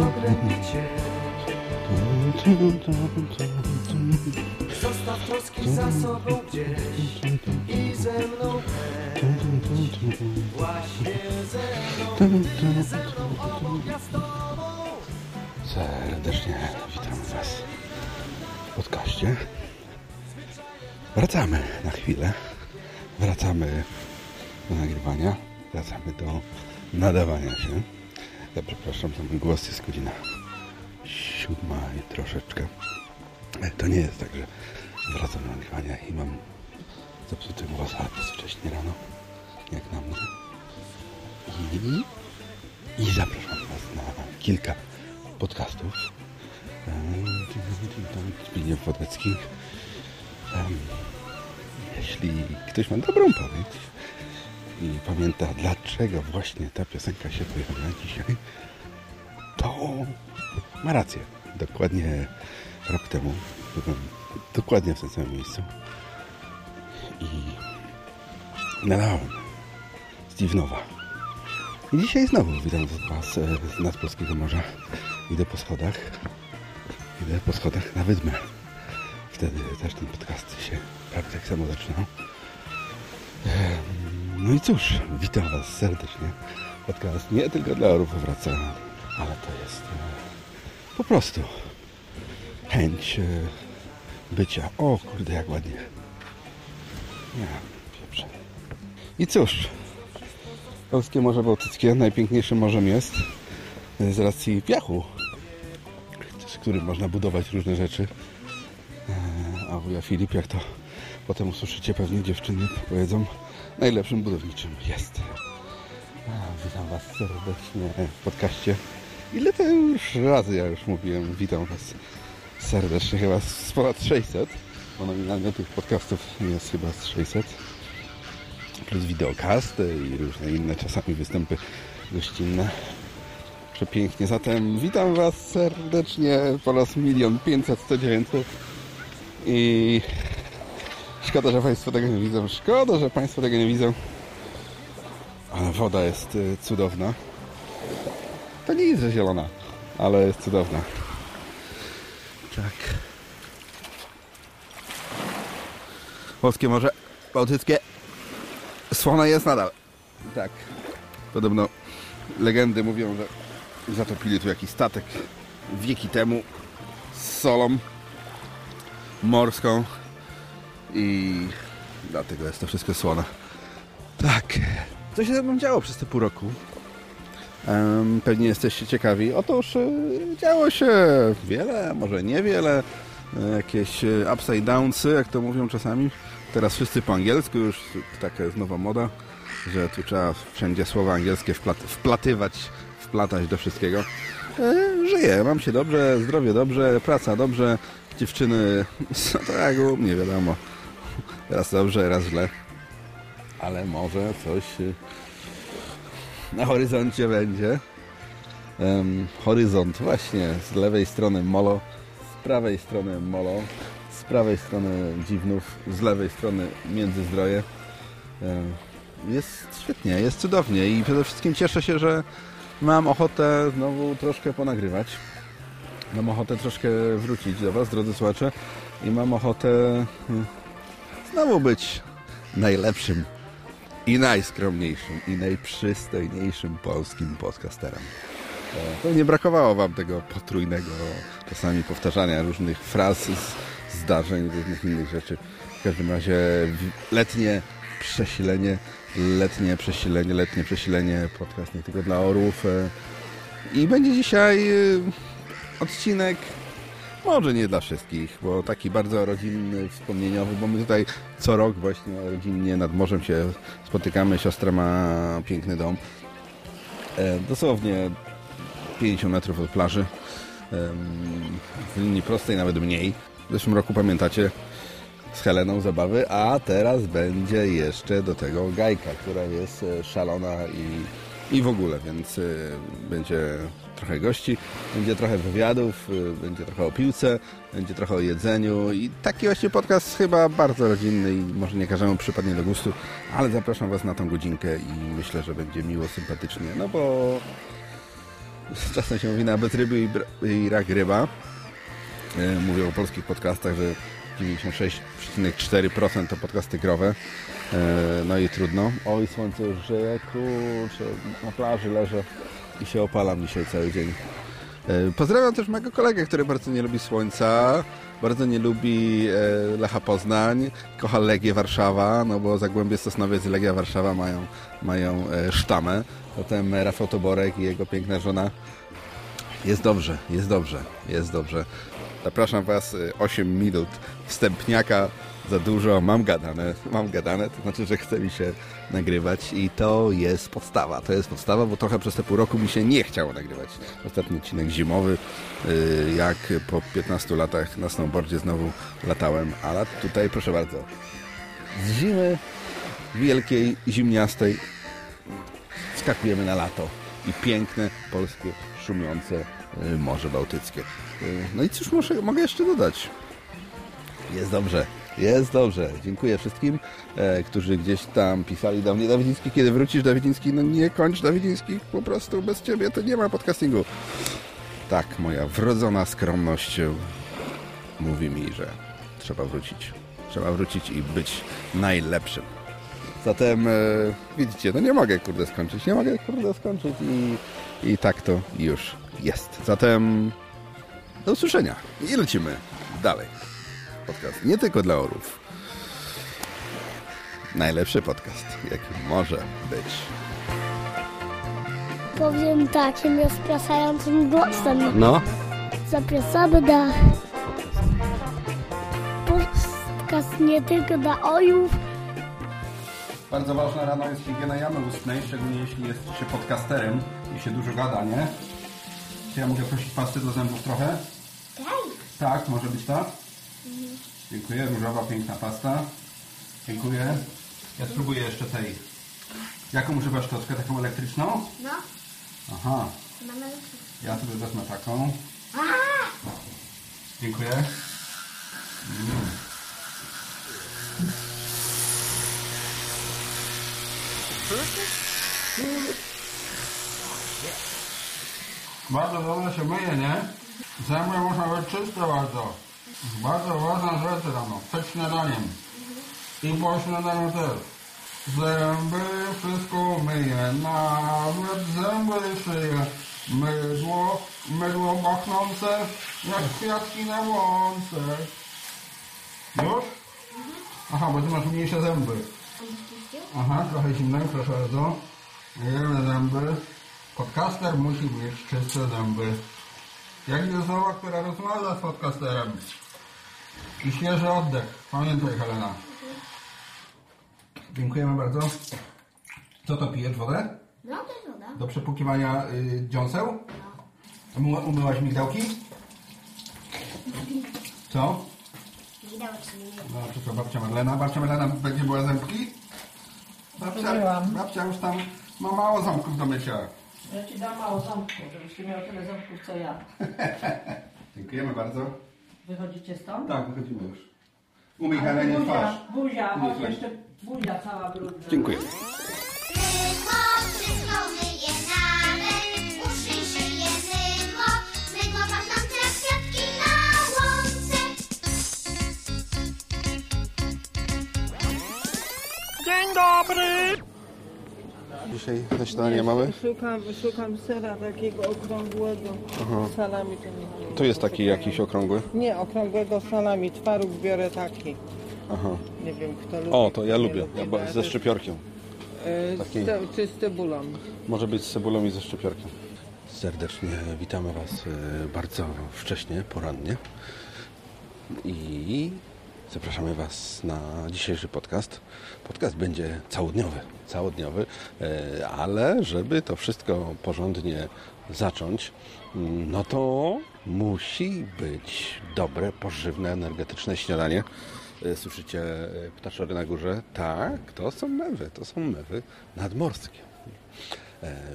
co gnębicie. Zostaw troski za sobą gdzieś i ze mną leć. Właśnie ze mną, ty ze mną, obok ja z tobą. Serdecznie witam Was w podcaście. Wracamy na chwilę. Wracamy do nagrywania. Wracamy do nadawania się. Ja przepraszam za mój głos. Jest godzina siódma i troszeczkę. Ale To nie jest tak, że wracam do nagrywania i mam zepsuty głos, ale jest wcześnie rano, jak na mnie. I, i zapraszam Was na kilka podcastów. Em, Zbigniew Wodecki. Em, Jeśli ktoś ma dobrą pamięć i pamięta, dlaczego właśnie ta piosenka się pojawiła dzisiaj, to ma rację. Dokładnie rok temu byłem dokładnie w tym samym miejscu i nadałem Steve Nowa. I dzisiaj znowu witam Was e, z nadpolskiego morza. Idę po schodach. Idę po schodach na wydmę. Wtedy też ten podcast się prawie tak samo zaczynał. No i cóż, witam Was serdecznie. Podcast nie tylko dla orów wraca, ale to jest e, po prostu chęć e, bycia. O kurde, jak ładnie. Ja, pieprze. I cóż, Polskie Morze Bałtyckie najpiękniejszym morzem jest e, z racji piachu, z którym można budować różne rzeczy. A wuja Filip, jak to potem usłyszycie pewnie dziewczyny powiedzą, najlepszym budowniczym jest. A, Witam Was serdecznie w podcaście. Ile to już razy ja już mówiłem, witam Was serdecznie, chyba z ponad 600, bo nominalnie tych podcastów jest chyba z 600 plus wideokasty i różne inne czasami występy gościnne. Przepięknie. Zatem witam Was serdecznie po raz milion pięćset, sto dziewięćset i szkoda, że Państwo tego nie widzą. Szkoda, że Państwo tego nie widzą. Ale woda jest y, cudowna. To nie jest, że zielona, ale jest cudowna. Tak. Polskie Morze Bałtyckie Słona jest nadal. Tak. Podobno legendy mówią, że zatopili tu jakiś statek wieki temu z solą morską i dlatego jest to wszystko słone. Tak. Co się ze mną działo przez te pół roku? Em, pewnie jesteście ciekawi. Otóż e, działo się wiele, może niewiele. E, Jakieś e, upside downsy, jak to mówią czasami. Teraz wszyscy po angielsku, już taka jest nowa moda, że tu trzeba wszędzie słowa angielskie wplat wplatywać, wplatać do wszystkiego. E, żyję, mam się dobrze, zdrowie dobrze, praca dobrze, dziewczyny, co u mnie wiadomo. Raz dobrze, raz źle. Ale może coś y, na horyzoncie będzie. Em, horyzont właśnie z lewej strony molo, z prawej strony molo, z prawej strony dziwnów, z lewej strony międzyzdroje. Em, Jest świetnie, jest cudownie i przede wszystkim cieszę się, że mam ochotę znowu troszkę ponagrywać. Mam ochotę troszkę wrócić do Was, drodzy słuchacze, i mam ochotę hmm, znowu być najlepszym i najskromniejszym i najprzystojniejszym polskim podcasterem. E, Pewnie brakowało Wam tego potrójnego czasami powtarzania różnych fraz, zdarzeń, różnych innych rzeczy. W każdym razie letnie przesilenie, letnie przesilenie, letnie przesilenie, podcast nie tylko dla orłów. e, I będzie dzisiaj e, odcinek może nie dla wszystkich, bo taki bardzo rodzinny, wspomnieniowy, bo my tutaj co rok właśnie rodzinnie nad morzem się spotykamy. Siostra ma piękny dom. E, dosłownie 50 metrów od plaży. W linii prostej nawet mniej. W zeszłym roku pamiętacie z Heleną zabawy, a teraz będzie jeszcze do tego Gajka, która jest e, szalona i i w ogóle, więc y, będzie trochę gości, będzie trochę wywiadów, y, będzie trochę o piłce, będzie trochę o jedzeniu i taki właśnie podcast chyba bardzo rodzinny i może nie każdemu przypadnie do gustu, ale zapraszam Was na tą godzinkę i myślę, że będzie miło, sympatycznie, no bo czasem się mówi nawet ryby i, rak ryba. E, Mówię o polskich podcastach, że 96,4% to podcasty growe. E, No i trudno. Oj, słońce już żyje, kurczę, na plaży leżę i się opalam dzisiaj cały dzień. E, Pozdrawiam też mojego kolegę, który bardzo nie lubi słońca, bardzo nie lubi e, Lecha Poznań, kocha Legię Warszawa, no bo Zagłębie Sosnowiec i Legia Warszawa mają, mają e, sztamę. Potem Rafał Toborek i jego piękna żona jest dobrze, jest dobrze, jest dobrze. Zapraszam Was, y, 8 minut wstępniaka, za dużo, mam gadane, mam gadane, to znaczy, że chce mi się nagrywać i to jest podstawa, to jest podstawa, bo trochę przez te pół roku mi się nie chciało nagrywać. Ostatni odcinek zimowy, y, jak po 15 latach na snowboardzie znowu latałem, ale tutaj proszę bardzo, z zimy wielkiej, zimniastej skakujemy na lato i piękne polskie, szumiące y, Morze Bałtyckie. Y, No i cóż muszę, mogę jeszcze dodać? Jest dobrze, jest dobrze. Dziękuję wszystkim, e, którzy gdzieś tam pisali do mnie Dawidziński, kiedy wrócisz Dawidziński? No nie kończ Dawidziński, po prostu bez Ciebie to nie ma podcastingu. Tak, moja wrodzona skromność mówi mi, że trzeba wrócić. Trzeba wrócić i być najlepszym. Zatem e, widzicie, no nie mogę kurde skończyć, nie mogę kurde skończyć i, i tak to już jest. Zatem do usłyszenia i lecimy dalej. Podcast nie tylko dla orów. Najlepszy podcast, jaki może być. Powiem takim rozpraszającym głosem. No. Zapraszamy na podcast nie tylko dla ojów, Bardzo ważna rano jest higiena jamy ustnej, szczególnie jeśli jest się podcasterem i się dużo gada, nie? Czy ja mogę prosić pasty do zębów trochę? Tak, może być tak? Dziękuję, różowa, piękna pasta. Dziękuję. Ja spróbuję jeszcze tej. Jaką używasz troszkę? Taką elektryczną? No, Aha, mamy ja sobie wezmę taką. Dziękuję. Mm. Bardzo dobrze się myje, nie? Zęby muszą być czyste bardzo. Bardzo ważna rzecz rano, przed śniadaniem. I po śniadaniu też. Zęby wszystko myje, nawet zęby szyje. Mydło, mydło pachnące, jak kwiatki na łące. Już? Aha, bo ty masz mniejsze zęby. Aha, trochę zimnej, proszę bardzo. Myjemy zęby. Podcaster musi mieć czyste zęby. Jak jest osoba, która rozmawia z podcasterem? I świeży oddech. Pamiętaj, Helena. Dziękujemy bardzo. Co to pijesz? Wodę? No to jest woda. Do przepłukiwania y, dziąseł? Umy- Umyłaś migdałki? Co? Widocznie. No, czy to babcia Marlena? Babcia Marlena będzie była zębki? Babcia, Byłam. babcia już tam ma mało ząbków do mycia. Ja ci dam mało ząbków, żebyś ty miał tyle ząbków co ja. Dziękujemy bardzo. Wychodzicie stąd? Tak, wychodzimy już. Umyj Ale Helenie buzia, twarz. buzia, chodź słyszę. jeszcze buzia cała brudna. Dziękuję. Mydło wszystko myje nawet, uszy szyje mydło, mydło pachnące jak kwiatki na łące. Dzisiaj na śniadanie mamy? Szukam, szukam sera takiego okrągłego. Salami to nie mam. Tu jest taki jakiś okrągły. Nie, okrągłego salami. Twaróg biorę taki. Aha. Nie wiem kto lubi. O, to ja nie lubię. lubi, Ja, ba- ale ze szczypiorkiem. e, taki- ce- Czy z cebulą. Może być z cebulą i ze szczypiorkiem. Serdecznie witamy Was e, bardzo wcześnie, porannie. I zapraszamy Was na dzisiejszy podcast. Podcast będzie całodniowy, całodniowy, e, ale żeby to wszystko porządnie zacząć, mm, no to musi być dobre, pożywne, energetyczne śniadanie. E, Słyszycie e, ptaczory na górze? Tak, to są mewy, to są mewy nadmorskie.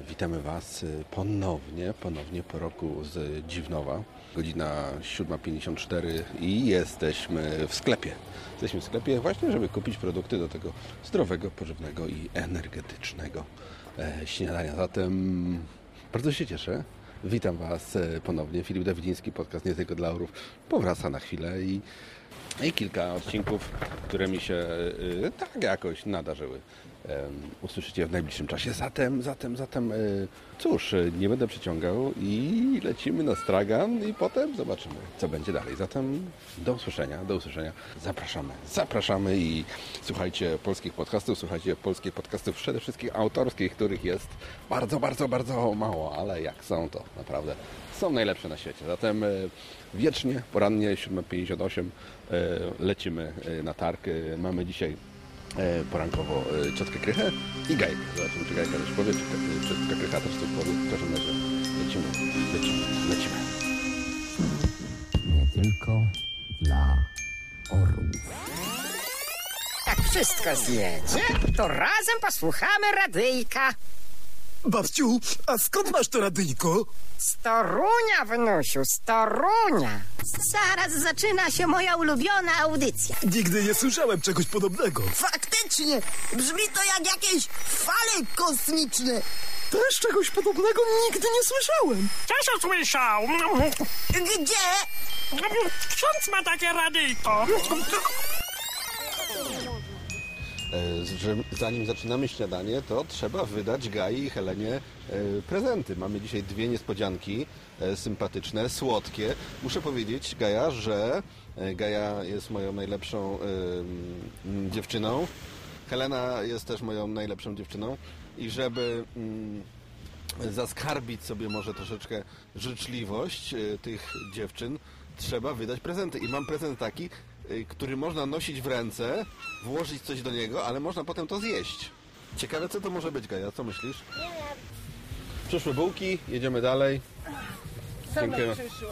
Witamy Was ponownie, ponownie po roku z Dziwnowa. Godzina 7.54 i jesteśmy w sklepie. Jesteśmy w sklepie właśnie, żeby kupić produkty do tego zdrowego, pożywnego i energetycznego e, śniadania. Zatem bardzo się cieszę. Witam Was e, ponownie. Filip Dawidziński, podcast Nie tylko dla orów, powraca na chwilę i, i kilka odcinków, które mi się e, tak jakoś nadarzyły. Usłyszycie w najbliższym czasie. Zatem, zatem, zatem, e, cóż, e, nie będę przeciągał i lecimy na stragan i potem zobaczymy, co będzie dalej. Zatem do usłyszenia, do usłyszenia. Zapraszamy, zapraszamy i słuchajcie polskich podcastów, słuchajcie polskich podcastów, przede wszystkim autorskich, których jest bardzo, bardzo, bardzo mało, ale jak są, to naprawdę są najlepsze na świecie. Zatem e, wiecznie, porannie, 7.58 e, lecimy na targ. Mamy dzisiaj porankowo e, ciotkę Krychę i Gajkę. Zobaczymy, czy Gajka też powie, czy czy ciotka Krycha też coś powie. W każdym razie lecimy, lecimy, lecimy. nie tylko dla orłów. Jak wszystko zjedzie, to razem posłuchamy radyjka. Babciu, a skąd masz to radyjko? Z Torunia, wnusiu, z Torunia. Zaraz zaczyna się moja ulubiona audycja. Nigdy nie słyszałem czegoś podobnego. Faktycznie, brzmi to jak jakieś fale kosmiczne. Też czegoś podobnego nigdy nie słyszałem. Też usłyszał. Gdzie? Ksiądz ma takie radyjko. E, że zanim zaczynamy śniadanie, to trzeba wydać Gai i Helenie e, prezenty. Mamy dzisiaj dwie niespodzianki e, sympatyczne, słodkie. Muszę powiedzieć, Gaja, że Gaja jest moją najlepszą dziewczyną. Helena jest też moją najlepszą dziewczyną i żeby mm, zaskarbić sobie może troszeczkę życzliwość tych dziewczyn, trzeba wydać prezenty. I mam prezent taki, który można nosić w ręce, włożyć coś do niego, ale można potem to zjeść. Ciekawe, co to może być, Gaja, co myślisz? Nie wiem. Przyszły bułki, jedziemy dalej. Same Dziękujemy. przyszły.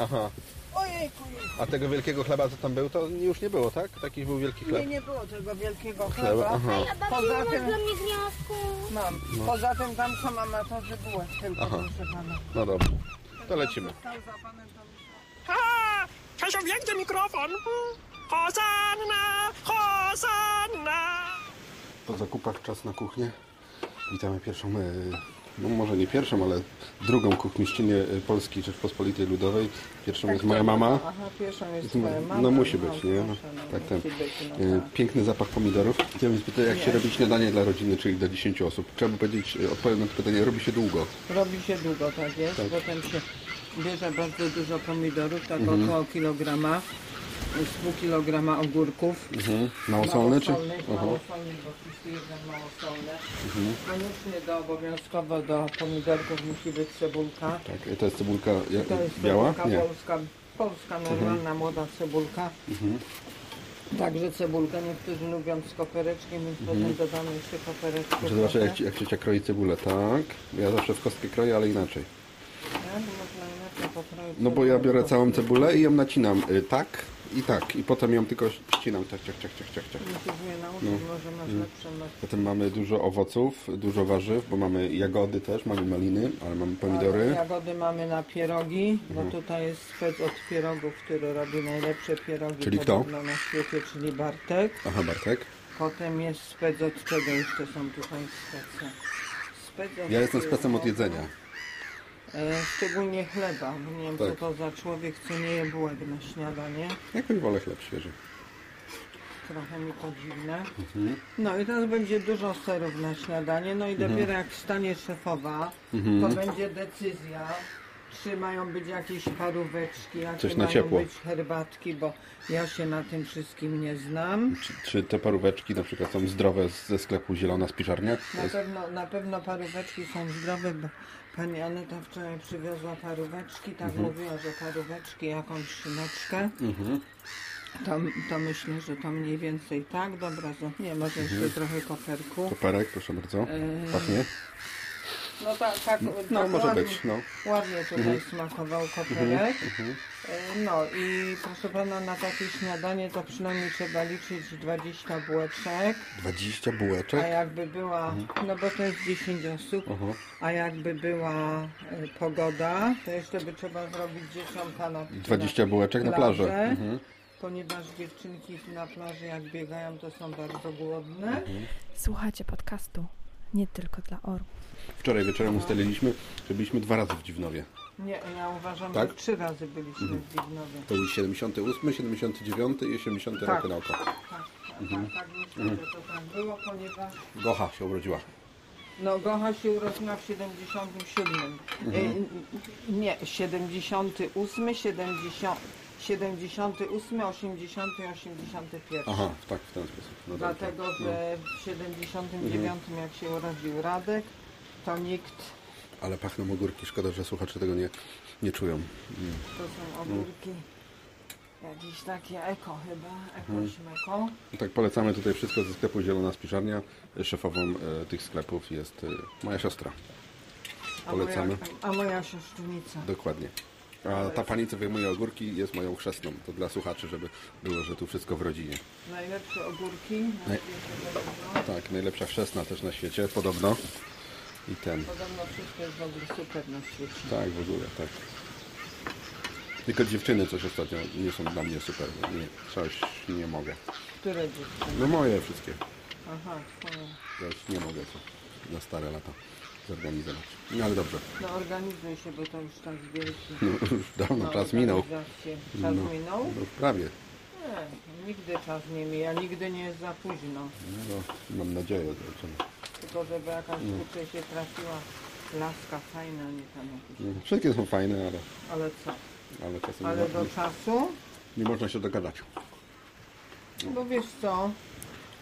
Aha. Ojejku, A tego wielkiego chleba, co tam był, to już nie było, tak? Taki był wielki nie, chleb. nie było tego wielkiego Chleba, chleba. aha. Poza tym, mnie gniazdko. mam. Poza tym tam co mama to, że bułek tylko, Aha. proszę pana. No dobrze. To lecimy. Stał za panem tam. A, Czesio, wielki mikrofon. Hosanna, hosanna. Po zakupach czas na kuchnię. Witamy pierwszą, e, no może nie pierwszą, ale drugą kuchmistrzynię e, Polski Rzeczpospolitej Ludowej. Pierwszą jest moja mama. Aha, pierwszą jest twoja mama. no musi być, nie? No, no, tak, ten. no E, tak. Piękny zapach pomidorów. Chciałem spytać, jak się robi śniadanie dla rodziny, czyli dla 10 osób. Trzeba by powiedzieć, odpowiem na to pytanie, robi się długo. Robi się długo, tak jest. Tak. Potem się bierze bardzo dużo pomidorów, tak Mhm. około kilograma. Z pół kilograma ogórków. Mhm. Małosolne czy? Małosolnych, Aha. Mhm. małosolnych, bo wszyscy jedzą małosolne. Koniecznie do, obowiązkowo do pomidorków musi być cebulka. Tak, e, to jest cebulka ja- To jest biała? cebulka Nie. polska, polska normalna młoda cebulka. Także cebulkę niektórzy lubią z kopereczkiem, więc potem dodamy jeszcze kopereczkę. Muszę zobaczyć, trochę. jak, ci- jak ciocia kroi cebulę. Tak, ja zawsze w kostkę kroję, ale inaczej. Ja bym można inaczej pokroić No bo ja biorę całą cebulę i ją nacinam y, tak i tak. I potem ją tylko ścinam. Ciach, ciach, ciach, ciach, ciach. No. może masz lepsze metody. Potem mamy dużo owoców, dużo warzyw, bo mamy jagody też, mamy maliny, ale mamy pomidory. Jagody mamy na pierogi, bo tutaj jest spec od pierogów, który robi najlepsze pierogi Czyli kto? podobno na świecie, czyli Bartek. Aha, Bartek. Potem jest spec od czego jeszcze są tutaj spece? Spec od Ja jestem specem od jedzenia. E, szczególnie chleba, bo nie wiem Tak. co to za człowiek, co nie je bułek na śniadanie. Jakoś wolę chleb świeży. Trochę mi to dziwne. Mhm. No i teraz będzie dużo serów na śniadanie. No i dopiero jak stanie szefowa, Mhm. to będzie decyzja. Czy mają być jakieś paróweczki, jakie Coś na mają ciepło. być herbatki, bo ja się na tym wszystkim nie znam. Czy, czy te paróweczki na przykład są zdrowe ze sklepu Zielona Spiżarnia? Na pewno, na pewno paróweczki są zdrowe, bo pani Aneta wczoraj przywiozła paróweczki, tak Mhm. mówiła, że paróweczki, jakąś szyneczkę. To, to myślę, że to mniej więcej tak. Dobra, nie, może jeszcze trochę koperku. Koperek, proszę bardzo. Eee. Pachnie. No tak, tak, No, tak może ładnie, być, no. ładnie tutaj Mhm. smakował Mhm, koperek. mhm. E, No i proszę pana, na takie śniadanie to przynajmniej trzeba liczyć 20 bułeczek. 20 A bułeczek. jakby była, Mhm. no bo to jest 10 osób, Aha. a jakby była e, pogoda, to jeszcze by trzeba zrobić dzieciom kanapki 20 bułeczek na plażę. Mhm. Ponieważ dziewczynki na plaży jak biegają, to są bardzo głodne. Mhm. Słuchacie podcastu nie tylko dla orłów. Wczoraj wieczorem ustaliliśmy, że byliśmy dwa razy w Dziwnowie. Nie, ja uważam, Tak? że trzy razy byliśmy Mhm. w Dignowie. To był 78, 79 i 80 Tak. rok na oko. Tak, tak, Mhm. tak, niestety Mhm. to tak było, ponieważ Gocha się urodziła. no Gocha się urodziła w 77. Mhm. E, nie, 78, 70, 78, 80 i 81. Aha, tak, w ten sposób. No dobrze. Dlatego, że w 79 jak się urodził Radek, to nikt, Ale pachną ogórki, szkoda, że słuchacze tego nie, nie czują. Mm. to są ogórki jakieś takie eko chyba, eko Mhm. śmeko. No Tak, polecamy tutaj wszystko ze sklepu Zielona Spiżarnia. Szefową e, tych sklepów jest e, moja siostra. A Polecamy. moja, a moja siostrzenica. Dokładnie. A ta pani, co wyjmuje ogórki, jest moją chrzestną. To dla słuchaczy, żeby było, że tu wszystko w rodzinie. Najlepsze ogórki na Naj-. Tak, najlepsza chrzestna też na świecie, podobno. I ten. Podobno wszystko jest w ogóle super na świecie. Tak, w ogóle, tak. Tylko dziewczyny coś ostatnio nie są dla mnie super. Nie, coś nie mogę. Które dziewczyny? No moje wszystkie. Aha, twoje. Już nie mogę to na stare lata zorganizować. No ale dobrze. No organizuj się, bo to już czas wielki. No, już dawno Na czas minął. Czas No, minął? No, prawie. Nie, nigdy czas nie mija, nigdy nie jest za późno. No, mam nadzieję, że Tylko żeby jakaś No. kurczę się trafiła laska fajna, nie tam jakieś. no, Wszystkie są fajne, ale, Ale co? ale czasem Ale nie, do czasu? nie można się dogadać. Bo wiesz co?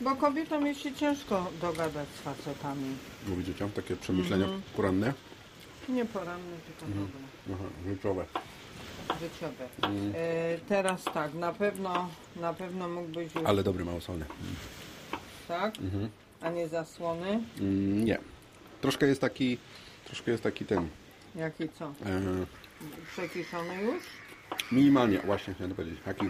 Bo kobietom jest się ciężko dogadać z facetami. Bo widzicie, takie przemyślenia Mhm. poranne. Nie poranne, tylko Mhm. ogóle. Aha, życiowe. Życiowe. Mhm. E, teraz tak, na pewno, na pewno mógłbyś już, Ale dobry małosolny. tak? A nie zasłony? Mm, nie. Troszkę jest taki, troszkę jest taki ten, Jaki co? e, Przekiszony już? minimalnie, właśnie chciałem powiedzieć, taki,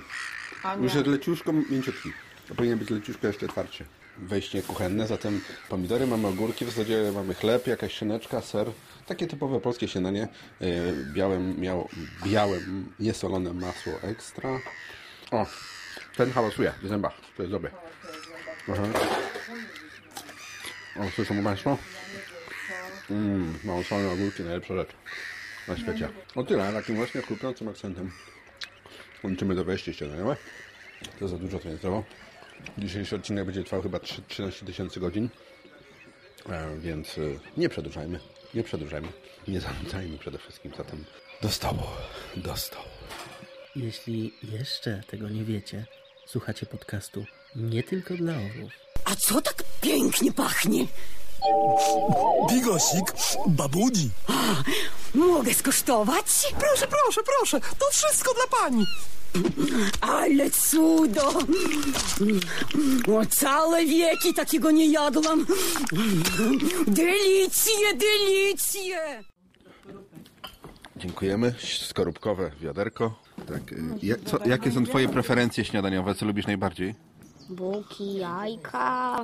A nie. już jest leciuszko mięciutki. To powinien być leciuszko jeszcze twardszy. Wejście kuchenne, zatem pomidory, mamy ogórki, w zasadzie mamy chleb, jakaś szyneczka, ser. Takie typowe polskie śniadanie. E, Białym, miało, białym, niesolone masło ekstra. O, ten hałasuje w zębach, to jest dobre. Aha. O, słyszą Państwo? Mmm, małosolne ogórki, najlepsza rzecz na świecie. O tyle, takim właśnie chrupiącym akcentem kończymy to wejście śniadaniowe. To za dużo to nie trwało. Dzisiejszy odcinek będzie trwał chyba trzy- 13 tysięcy godzin. E, więc e, nie przedłużajmy, nie przedłużajmy, nie zanudzajmy przede wszystkim. Zatem do stołu, do stołu. Jeśli jeszcze tego nie wiecie, słuchacie podcastu nie tylko dla orłów. A co tak pięknie pachnie? Bigosik, babuni. Mogę skosztować? Proszę, proszę, proszę, to wszystko dla pani. Ale cudo! O, całe wieki takiego nie jadłam. Delicje, delicje! Dziękujemy. Skorupkowe wiaderko. Tak, e, ja, co, jakie są Twoje preferencje śniadaniowe? Co lubisz najbardziej? Bułki, jajka,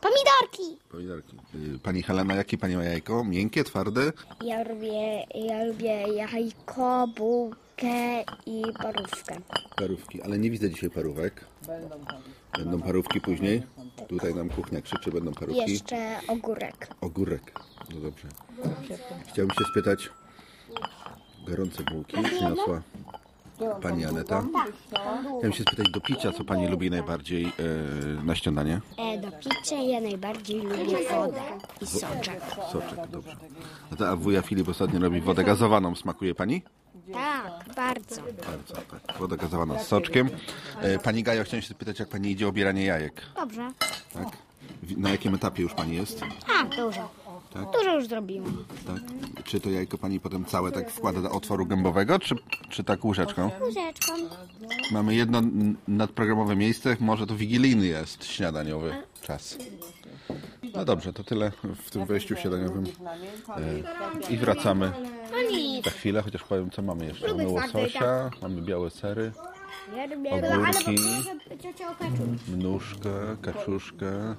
pomidorki. Pomidorki. Y, Pani Helena, jakie Pani ma jajko? Miękkie, twarde? Ja lubię, ja lubię jajko, bułkę i parówkę. Parówki, ale nie widzę dzisiaj parówek. Będą parówki później. Tutaj nam kuchnia krzyczy, będą parówki. Jeszcze ogórek. Ogórek. No dobrze. Chciałbym się spytać, gorące bułki przyniosła Pani Aneta. Chciałem się spytać do picia, co Pani lubi najbardziej e, na śniadanie? E, do picia ja najbardziej lubię wodę i soczek. Soczek, dobrze. No to, a wuja Filip ostatnio robi wodę gazowaną. Smakuje Pani? Tak, bardzo. Bardzo, tak. Woda gazowana z soczkiem. E, Pani Gajo, chciałem się spytać, jak Pani idzie obieranie jajek. Dobrze. Tak? W- Na jakim etapie już Pani jest? A, dużo. Tak? Dużo już zrobiłam. Tak. Czy to jajko Pani potem całe tak wkłada do otworu gębowego, czy, czy tak łyżeczką? Łyżeczką. Mamy jedno n- nadprogramowe miejsce, może to wigilijny jest śniadaniowy czas. No dobrze, to tyle w tym wejściu śniadaniowym. E, I wracamy za chwilę, chociaż powiem co mamy jeszcze. Mamy łososia, mamy białe sery, Ja lubię Ogórki. Ale ciocia o kaczu. mnóżkę, kaczuszkę.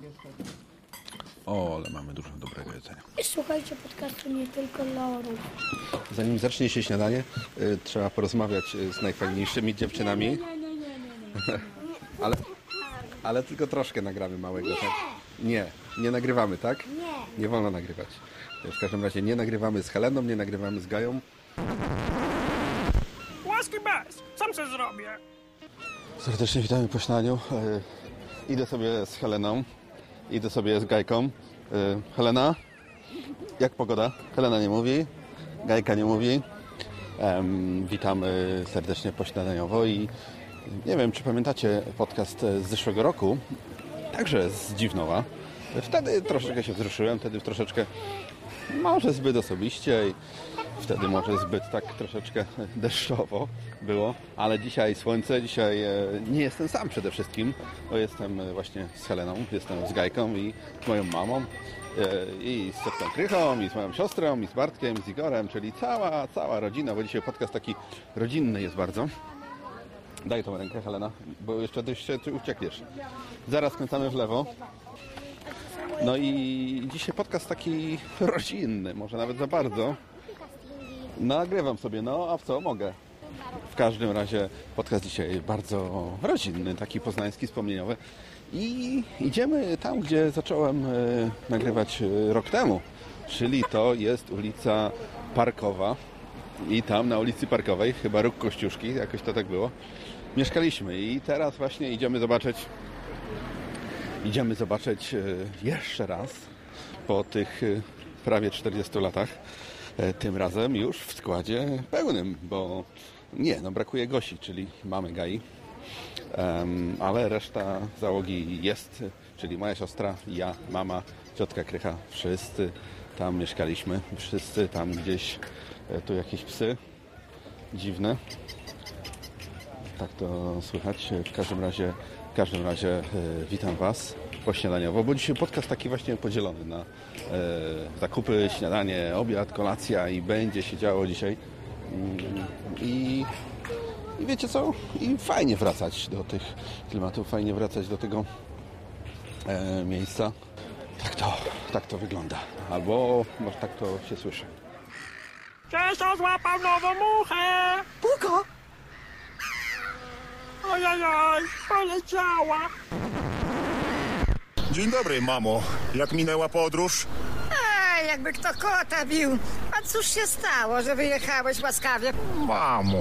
O, ale mamy dużo dobrego jedzenia. Słuchajcie podcastu nie tylko dla orłów. Zanim zacznie się śniadanie, y, trzeba porozmawiać y, z najfajniejszymi dziewczynami. ale, ale tylko troszkę nagramy małego. Tak? Nie, nie nagrywamy, tak? Nie. Nie wolno nagrywać. W każdym razie nie nagrywamy z Heleną, nie nagrywamy z Gają. Łaski bez, sam se zrobię. Serdecznie witamy po śniadaniu. E, Idę sobie z Heleną, idę sobie z Gajką. E, Helena, jak pogoda? Helena nie mówi, Gajka nie mówi. Em, witamy serdecznie pośniadaniowo i nie wiem, czy pamiętacie podcast z zeszłego roku, także z Dziwnowa. Wtedy troszeczkę się wzruszyłem, wtedy troszeczkę może zbyt osobiście i wtedy może zbyt tak troszeczkę deszczowo było, ale dzisiaj słońce, dzisiaj e, nie jestem sam przede wszystkim, bo jestem e, właśnie z Heleną, jestem z Gajką i z moją mamą e, i z Softą Krychą, i z moją siostrą, i z Bartkiem, z Igorem, czyli cała, cała rodzina, bo dzisiaj podcast taki rodzinny jest bardzo. Daj tą rękę, Helena, bo jeszcze dość się uciekniesz. Zaraz skręcamy w lewo. No i dzisiaj podcast taki rodzinny, może nawet za bardzo. Nagrywam sobie, no a w co mogę? W każdym razie podcast dzisiaj bardzo rodzinny, taki poznański, wspomnieniowy. I idziemy tam, gdzie zacząłem e, nagrywać e, rok temu, czyli to jest ulica Parkowa. I tam na ulicy Parkowej, chyba róg Kościuszki, jakoś to tak było, mieszkaliśmy. I teraz właśnie idziemy zobaczyć Idziemy zobaczyć e, jeszcze raz po tych e, prawie 40 latach, e, tym razem już w składzie pełnym, bo nie, no brakuje Gosi, czyli mamy Gai, Em, ale reszta załogi jest, czyli moja siostra, ja, mama, ciotka Krycha, wszyscy tam mieszkaliśmy, wszyscy tam gdzieś, tu jakieś psy dziwne, tak to słychać. W każdym razie, w każdym razie e, witam Was pośniadaniowo, bo dzisiaj podcast taki właśnie podzielony na e, zakupy, śniadanie, obiad, kolacja i będzie się działo dzisiaj. Mm, I, I wiecie co? I fajnie wracać do tych klimatów, fajnie wracać do tego e, miejsca. Tak to, tak to wygląda. Albo może tak to się słyszy. Czesio złapał nową muchę. Puko! Ojojoj, poleciała. Dzień dobry, mamo. Jak minęła podróż? A, jakby kto kota bił. A cóż się stało, że wyjechałeś łaskawie? Mamo.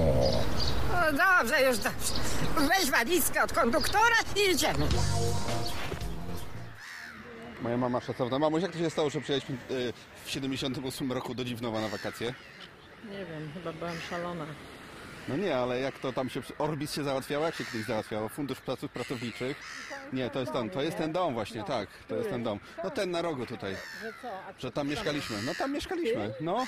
O, dobrze, już dobrze. Weź walizkę od konduktora i idziemy. Moja mama szacowna. Mamuś, jak to się stało, że przyjechaliśmy y, w 78 roku do Dziwnowa na wakacje? Nie wiem, chyba byłam szalona. No nie, ale jak to tam się... Orbis się załatwiało? Jak się kiedyś załatwiało? Fundusz Placów Pracowniczych? Nie, to jest ten, to jest ten dom właśnie, tak. To jest ten dom. No ten na rogu tutaj. Że co? A Że tam mieszkaliśmy. No tam mieszkaliśmy. No,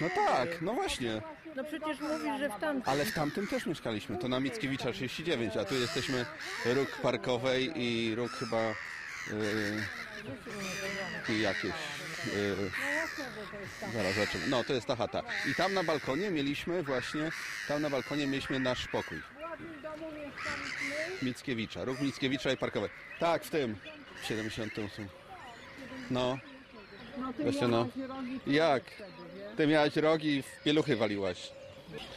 no tak, no właśnie. No przecież mówisz, że w tamtym. Ale w tamtym też mieszkaliśmy. To na Mickiewicza 39, a tu jesteśmy róg Parkowej i róg chyba... Yy, jakieś... Yy, zaraz zobaczymy. No, to jest ta chata. I tam na balkonie mieliśmy właśnie... Tam na balkonie mieliśmy nasz pokój. Mickiewicza. Róg Mickiewicza i Parkowej. Tak, w tym. W 78. No. Właśnie no. Jak? Ty miałeś rogi i w pieluchy waliłaś.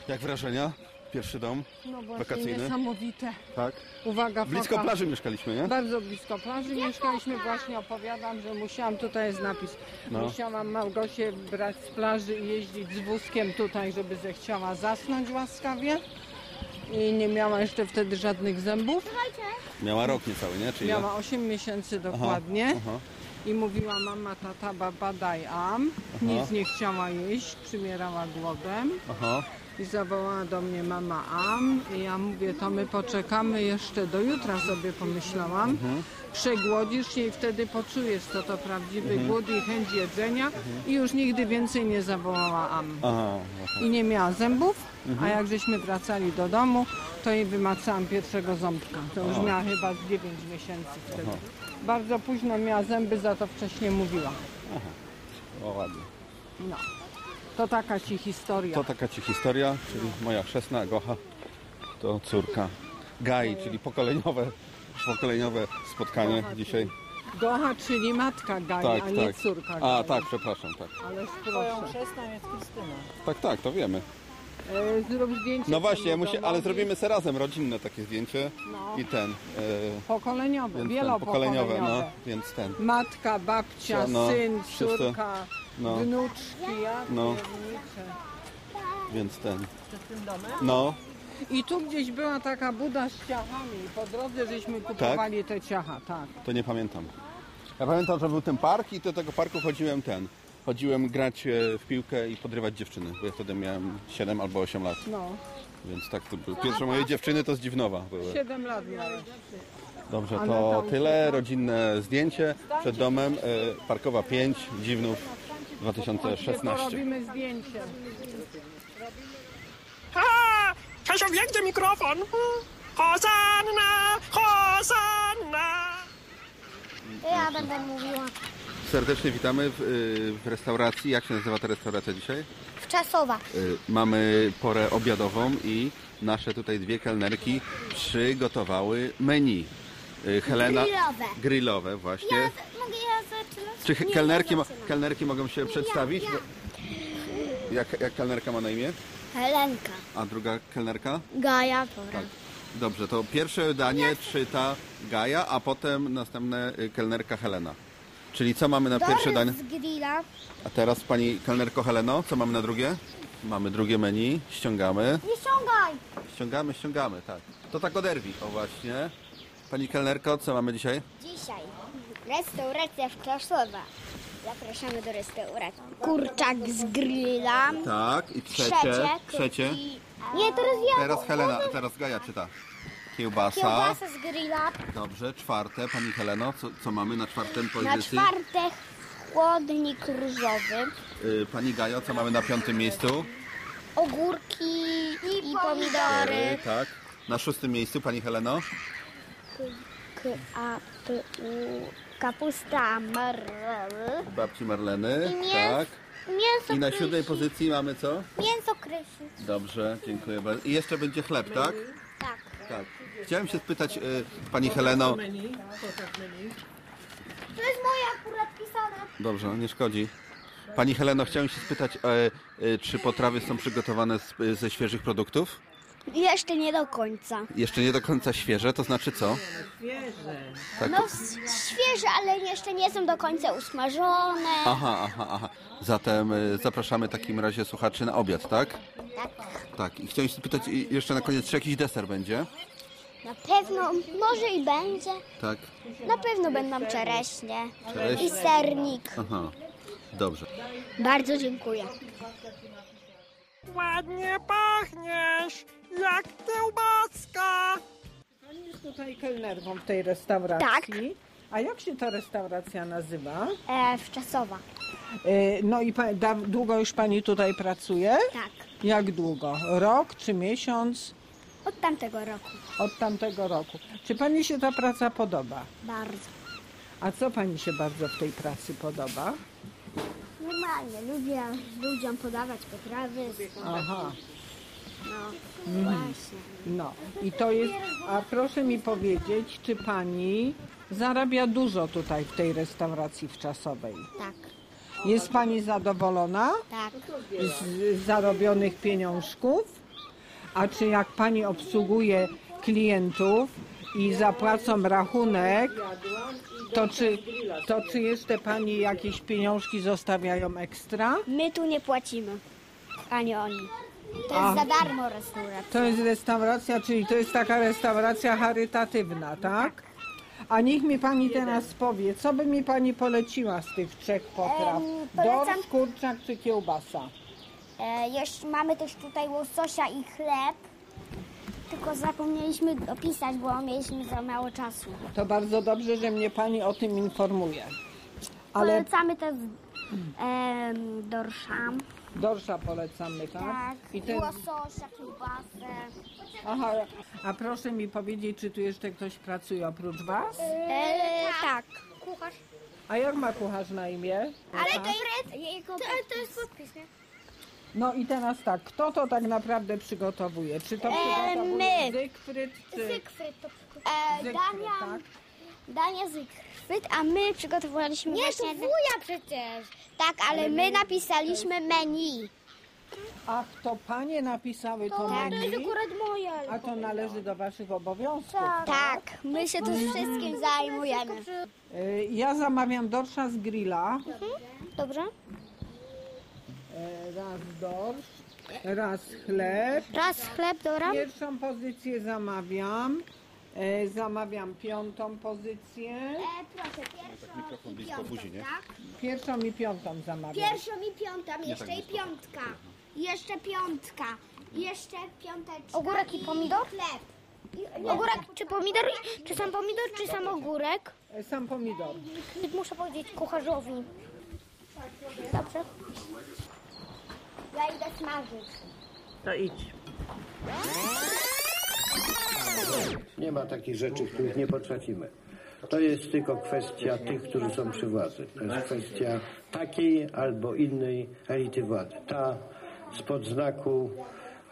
Jak wrażenia? Pierwszy dom No właśnie wakacyjny? niesamowite. Tak? Uwaga, Blisko foka. plaży mieszkaliśmy, nie? Bardzo blisko plaży mieszkaliśmy, właśnie opowiadam, że musiałam, tutaj jest napis, No. musiałam Małgosię brać z plaży i jeździć z wózkiem tutaj, żeby zechciała zasnąć łaskawie. I nie miała jeszcze wtedy żadnych zębów. Miała rok niecały, nie? Czy ile? Miała 8 miesięcy dokładnie. Aha. I mówiła mama, tata, baba, daj am. Nic nie chciała jeść, przymierała głodem. Aha. I zawołała do mnie mama Am i ja mówię, to my poczekamy jeszcze do jutra sobie pomyślałam. Mhm. Przegłodzisz się i wtedy poczujesz, co to prawdziwy Mhm. głód i chęć jedzenia i już nigdy więcej nie zawołała Am. Aha, aha. I nie miała zębów, a Mhm. jak żeśmy wracali do domu, to jej wymacałam pierwszego ząbka. To już O. miała chyba z 9 miesięcy wtedy. Aha. Bardzo późno miała zęby, za to wcześniej mówiła. O, ładnie. No. To taka ci historia. To taka ci historia, czyli moja chrzestna Gocha to córka Gai, czyli pokoleniowe, pokoleniowe spotkanie dzisiaj. Gocha, czyli matka Gai, Tak, a nie tak. córka A, Gai. tak, przepraszam, tak. Ależ Twoją proszę. chrzestną jest Krystyna. Tak, tak, to wiemy. E, zrób zdjęcie. No właśnie, temu musi, ale domowi. zrobimy sobie razem rodzinne takie zdjęcie No. i ten, e, Pokoleniowe, więc ten, wielopokoleniowe. pokoleniowe, no, więc ten. Matka, babcia, No, syn, wszyscy. córka, No. wnuczki, ja No. Więc ten. Przed tym domem? No, I tu gdzieś była taka buda z ciachami. Po drodze żeśmy kupowali te ciacha, tak. to nie pamiętam. Ja pamiętam, że był ten park i do tego parku chodziłem ten. Chodziłem grać e, w piłkę i podrywać dziewczyny, bo ja wtedy miałem 7 albo 8 lat. No, Więc tak to było. Pierwsze moje dziewczyny to z Dziwnowa były. 7 lat miałeś. Dobrze, to tyle. Rodzinne zdjęcie przed domem. e, Parkowa 5, Dziwnów 2016. porobimy zdjęcie. A, Kasia, mikrofon? Hosanna, Hosanna. Ja będę mówiła. Serdecznie witamy w, y, w restauracji. Jak się nazywa ta restauracja dzisiaj? Wczasowa. Y, Mamy porę obiadową i nasze tutaj dwie kelnerki przygotowały menu. Y, Helena. Grillowe. Grillowe, właśnie. Ja, mogę ja zaczynać? Czy Nie, kelnerki, ja mo- zaczynam. kelnerki mogą się przedstawić? ja. Jak, jak kelnerka ma na imię? Helenka. A druga kelnerka? Gaja, dobra. Tak. Dobrze, to pierwsze danie czyta Gaja, a potem następne y, kelnerka Helena. Czyli co mamy na pierwsze danie? z grilla. A teraz pani kelnerko Heleno, co mamy na drugie? Mamy drugie menu, ściągamy. Nie ściągaj! Ściągamy, ściągamy, tak. To tak oderwi, o właśnie. Pani kelnerko, co mamy dzisiaj? Dzisiaj restauracja wczasowa. Zapraszamy do restauracji. Kurczak z grilla. Tak, i trzecie. Trzecie. Trzecie. Nie, teraz ja. Teraz Helena, teraz Gaja czyta. Kiełbasa. Kiełbasa z grilla. Dobrze, czwarte. Pani Heleno, co, co mamy na czwartym Na pozycji? czwartek chłodnik różowy. Y, Pani Gajo, co mamy na piątym miejscu? Ogórki i, pomidory. Tak. Na szóstym miejscu, Pani Heleno? K, a, p, u, kapusta marel. Babci Marleny. I mięs- Tak. Mięso I na krysi. siódmej pozycji mamy co? Mięso krysi. Dobrze, dziękuję bardzo. I jeszcze będzie chleb, tak? Tak. Tak. Chciałem się spytać y, Pani Heleno. To jest moje akurat pisane. Dobrze, nie szkodzi. Pani Heleno, chciałem się spytać, e, e, czy potrawy są przygotowane z, ze świeżych produktów? Jeszcze nie do końca. Jeszcze nie do końca świeże, to znaczy co? Świeże. Tak. No s- świeże, ale jeszcze nie są do końca usmażone. Aha, aha, aha. Zatem e, zapraszamy w takim razie słuchaczy na obiad, tak? Tak. Tak. I chciałem się spytać jeszcze na koniec, czy jakiś deser będzie? Na pewno, może i będzie. Tak. Na pewno będą czereśnie. Czereśnie. I sernik. Aha. Dobrze. Bardzo dziękuję. Ładnie pachniesz, jak kiełbaska. Pani jest tutaj kelnerką w tej restauracji. Tak. A jak się ta restauracja nazywa? E, wczasowa. E, No i pa, da, długo już pani tutaj pracuje? Tak. Jak długo? Rok czy miesiąc? Od tamtego roku. Od tamtego roku. Czy pani się ta praca podoba? Bardzo. A co pani się bardzo w tej pracy podoba? Normalnie. Lubię ludziom podawać potrawy. Aha. No, właśnie. No i to jest. A proszę mi powiedzieć, czy pani zarabia dużo tutaj w tej restauracji wczasowej? Tak. Jest pani zadowolona Tak. z, z zarobionych pieniążków? A czy jak pani obsługuje klientów i zapłacą rachunek, to czy, to czy jeszcze pani jakieś pieniążki zostawiają ekstra? My tu nie płacimy. Ani oni. To jest za darmo restauracja. To jest restauracja, czyli to jest taka restauracja charytatywna, tak? A niech mi pani teraz powie, co by mi pani poleciła z tych trzech potraw? Em, polecam- Dorsz, kurczak czy kiełbasa? E, jeszcze mamy też tutaj łososia i chleb. Tylko zapomnieliśmy opisać, bo mieliśmy za mało czasu. To bardzo dobrze, że mnie pani o tym informuje. Ale Polecamy też em, dorsza. Dorsza polecamy, tak? Tak. I ten... Łososia, kiełbasę. Aha, a proszę mi powiedzieć, czy tu jeszcze ktoś pracuje oprócz was? E, tak. Kucharz. A jak ma kucharz na imię? Ale to jest, to, to jest podpis, nie? No i teraz tak, kto to tak naprawdę przygotowuje? Czy to E, przygotowuje my. Zygfryd, czy... Zygfryd to e, Zygfryd, Dania, tak? Dania Zygfryd, a my przygotowaliśmy Nie, właśnie... to wuja przecież. Tak, ale my napisaliśmy menu. Ach, to panie napisały to Tak. menu? To jest akurat moje, ale A to należy do waszych obowiązków. Tak, my się tu wszystkim zajmujemy. Y, Ja zamawiam dorsza z grilla. Dobrze? E, Raz dorsz, raz chleb. Raz chleb, dobra? Pierwszą pozycję zamawiam. E, Zamawiam piątą pozycję. E, proszę, pierwszą Mikrofon i blisko piątą, buzi, nie? tak? Pierwszą i piątą zamawiam. Pierwszą i piątą, jeszcze tak i blisko. piątka. Jeszcze piątka. Jeszcze piąteczka. Ogórek i pomidor? Chleb. Ogórek czy pomidor? Czy sam pomidor, czy sam ogórek? E, Sam pomidor. Muszę powiedzieć kucharzowi. Dobrze? Ja idę smażyć. To idź. Nie ma takich rzeczy, których nie potrafimy. To jest tylko kwestia tych, którzy są przy władzy. To jest kwestia takiej albo innej elity władzy. Ta spod znaku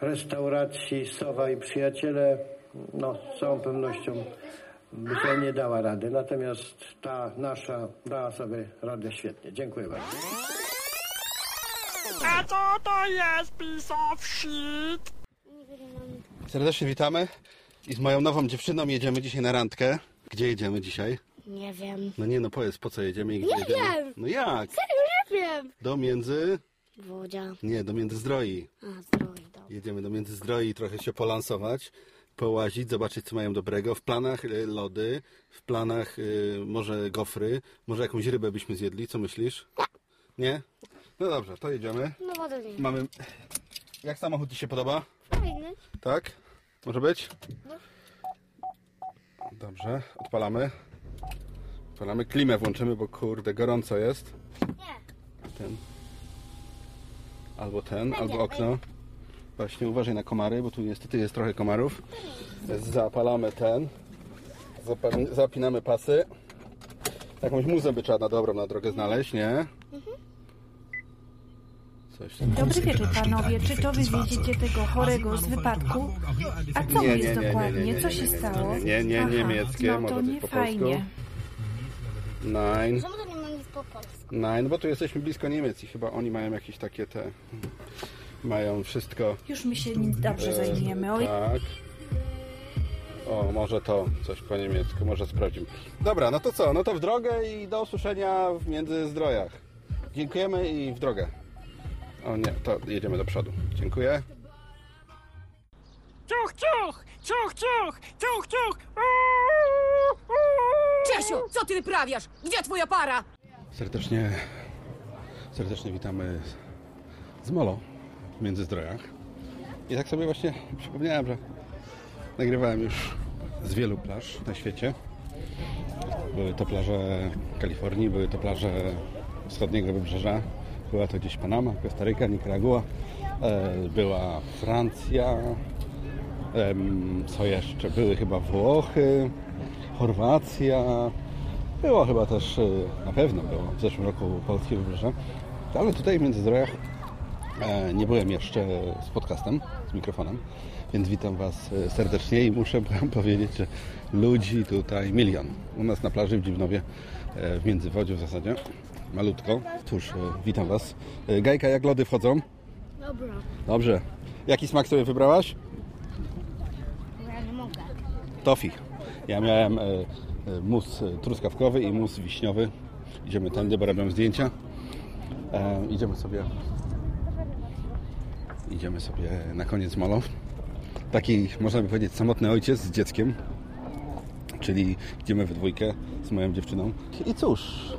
restauracji Sowa i Przyjaciele, no z całą pewnością by sobie nie dała rady. Natomiast ta nasza dała sobie radę świetnie. Dziękuję bardzo. A co to jest piece of shit? Serdecznie witamy i z moją nową dziewczyną jedziemy dzisiaj na randkę. Gdzie jedziemy dzisiaj? Nie wiem. No nie, no powiedz, po co jedziemy i gdzie Nie jedziemy? wiem. No jak? Serio, nie wiem. Do między... Wodzia. Nie, do Międzyzdroi. A, zdrowie, dobra. Jedziemy do Międzyzdroi trochę się polansować, połazić, zobaczyć co mają dobrego. W planach y, lody, w planach y, może gofry, może jakąś rybę byśmy zjedli, co myślisz? Nie? No dobrze, to jedziemy. No wodę nie. Mamy... Jak samochód Ci się podoba? Fajny. Tak? Może być? Dobrze, odpalamy. Odpalamy, klimę włączymy, bo kurde, gorąco jest. Nie. Ten. Albo ten, albo okno. Właśnie uważaj na komary, bo tu niestety jest trochę komarów. Zapalamy ten. Zapinamy pasy. Jakąś muzę by trzeba na dobrą na drogę znaleźć, nie? Tam. Dobry wieczór panowie. Czy to wy widzicie tego chorego z wypadku? A co Nie, jest nie, nie, nie, dokładnie? nie, nie, Co się nie, nie, stało? nie, nie, niemieckie, no może to nie po fajnie. Polsku? Nine, bo tu jesteśmy blisko Niemiec i chyba oni mają jakieś takie te... Mają wszystko... Już my się nim dobrze e, zajmiemy. Oj, Tak. O, może to coś po niemiecku, może sprawdzimy. Dobra, no to co? No to w drogę i do usłyszenia w Międzyzdrojach. Dziękujemy i w drogę. O nie, to jedziemy do przodu. Dziękuję. Ciuch, ciuch, ciuch, ciuch, ciuch, ciuch. Czesiu, co ty wyprawiasz? Gdzie twoja para? Serdecznie, serdecznie witamy z Molo w Międzyzdrojach. I tak sobie właśnie przypomniałem, że nagrywałem już z wielu plaż na świecie. Były to plaże Kalifornii, były to plaże wschodniego wybrzeża. Była to gdzieś Panama, Kostaryka, Nicaragua. E, Była Francja. Co jeszcze? Były chyba Włochy, Chorwacja. Było chyba też, e, na pewno było w zeszłym roku polskie wybrzeże. Ale tutaj w Międzyzdrojach e, nie byłem jeszcze z podcastem, z mikrofonem, więc witam Was serdecznie i muszę powiedzieć, że ludzi tutaj milion. U nas na plaży w Dziwnowie, w Międzywodziu w zasadzie, malutko. Cóż, e, witam Was. E, Gajka, jak lody wchodzą? Dobra. Dobrze. Jaki smak sobie wybrałaś? Ja nie mogę. Tofi. Ja miałem e, mus truskawkowy i mus wiśniowy. Idziemy tędy, bo robią zdjęcia. E, idziemy sobie idziemy sobie na koniec molo. Taki, można by powiedzieć, samotny ojciec z dzieckiem. Czyli idziemy we dwójkę z moją dziewczyną. I cóż,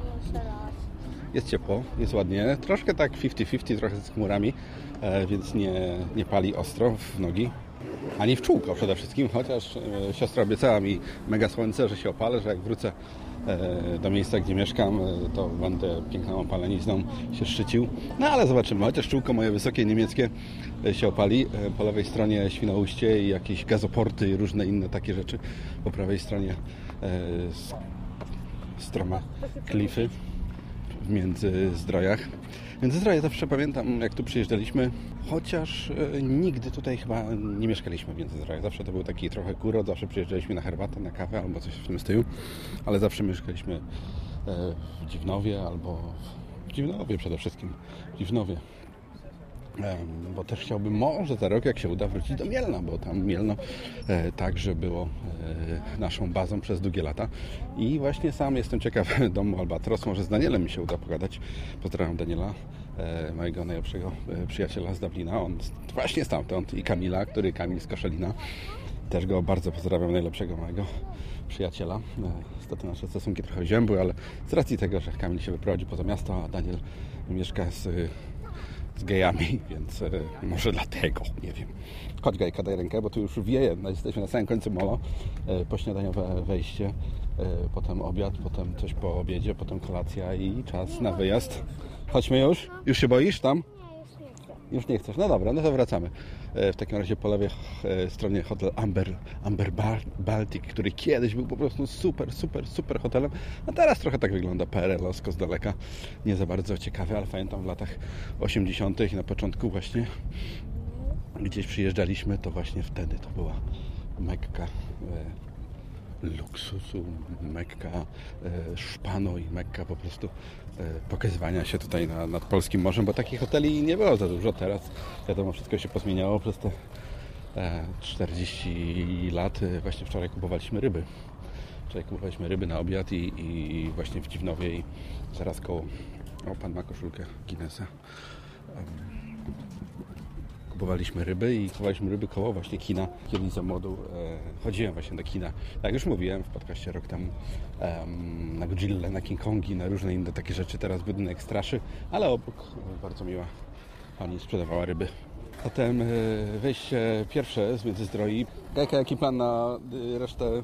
Jest ciepło, jest ładnie. Troszkę tak 50-50, trochę z chmurami, e, więc nie, nie pali ostro w nogi. Ani w czółko przede wszystkim, chociaż e, siostra obiecała mi mega słońce, że się opalę, że jak wrócę e, do miejsca, gdzie mieszkam, to będę piękną opalenizną się szczycił. No ale zobaczymy, chociaż czółko moje wysokie niemieckie się opali. Po lewej stronie Świnoujście i jakieś gazoporty i różne inne takie rzeczy. Po prawej stronie s- strome klify w Międzyzdrojach. Międzyzdroje zawsze pamiętam, jak tu przyjeżdżaliśmy, chociaż e, nigdy tutaj chyba nie mieszkaliśmy w Międzyzdrojach. Zawsze to był taki trochę kurort, zawsze przyjeżdżaliśmy na herbatę, na kawę albo coś w tym stylu, ale zawsze mieszkaliśmy e, w Dziwnowie albo w Dziwnowie przede wszystkim, w Dziwnowie. Bo też chciałbym może za rok, jak się uda, wrócić do Mielna, bo tam Mielno e, także było e, naszą bazą przez długie lata. I właśnie sam jestem ciekaw domu Albatros, może z Danielem mi się uda pogadać. Pozdrawiam Daniela, e, mojego najlepszego przyjaciela z Dublina. On właśnie stamtąd i Kamila, który Kamil z Koszelina. Też go bardzo pozdrawiam, najlepszego mojego przyjaciela. Niestety nasze stosunki trochę ziębły, ale z racji tego, że Kamil się wyprowadził poza miasto, a Daniel mieszka z z gejami, więc e, może dlatego, nie wiem. Chodź gejka, daj rękę, bo tu już wieje, no, jesteśmy na samym końcu molo. E, pośniadaniowe wejście, e, potem obiad, potem coś po obiedzie, potem kolacja i czas na wyjazd. Chodźmy już? Już się boisz tam? Już nie chcesz. No dobra, no to wracamy. E, W takim razie po lewej e, stronie hotel Amber, Amber Bal- Baltic, który kiedyś był po prostu super, super, super hotelem, a teraz trochę tak wygląda PRL-owsko z daleka. Nie za bardzo ciekawy, ale pamiętam w latach 80. i na początku właśnie gdzieś przyjeżdżaliśmy, to właśnie wtedy to była Mekka e, luksusu, Mekka szpanu i Mekka po prostu pokazywania się tutaj na, nad polskim morzem, bo takich hoteli nie było za dużo teraz. Wiadomo, wszystko się pozmieniało przez te e, 40 lat. E, Właśnie wczoraj kupowaliśmy ryby. Wczoraj kupowaliśmy ryby na obiad i, i właśnie w Dziwnowie i zaraz koło... O, pan ma koszulkę Guinnessa. kupowaliśmy ryby i kupowaliśmy ryby koło właśnie kina. Kiedyś za młodu e, chodziłem właśnie do kina. Jak już mówiłem w podcaście rok temu, em, na Godzilla, na King Kongi, na różne inne takie rzeczy. Teraz budynek straszy, ale obok bardzo miła pani sprzedawała ryby. Potem e, wejście pierwsze z Międzyzdroi. Jaka, jaki plan na e, resztę e,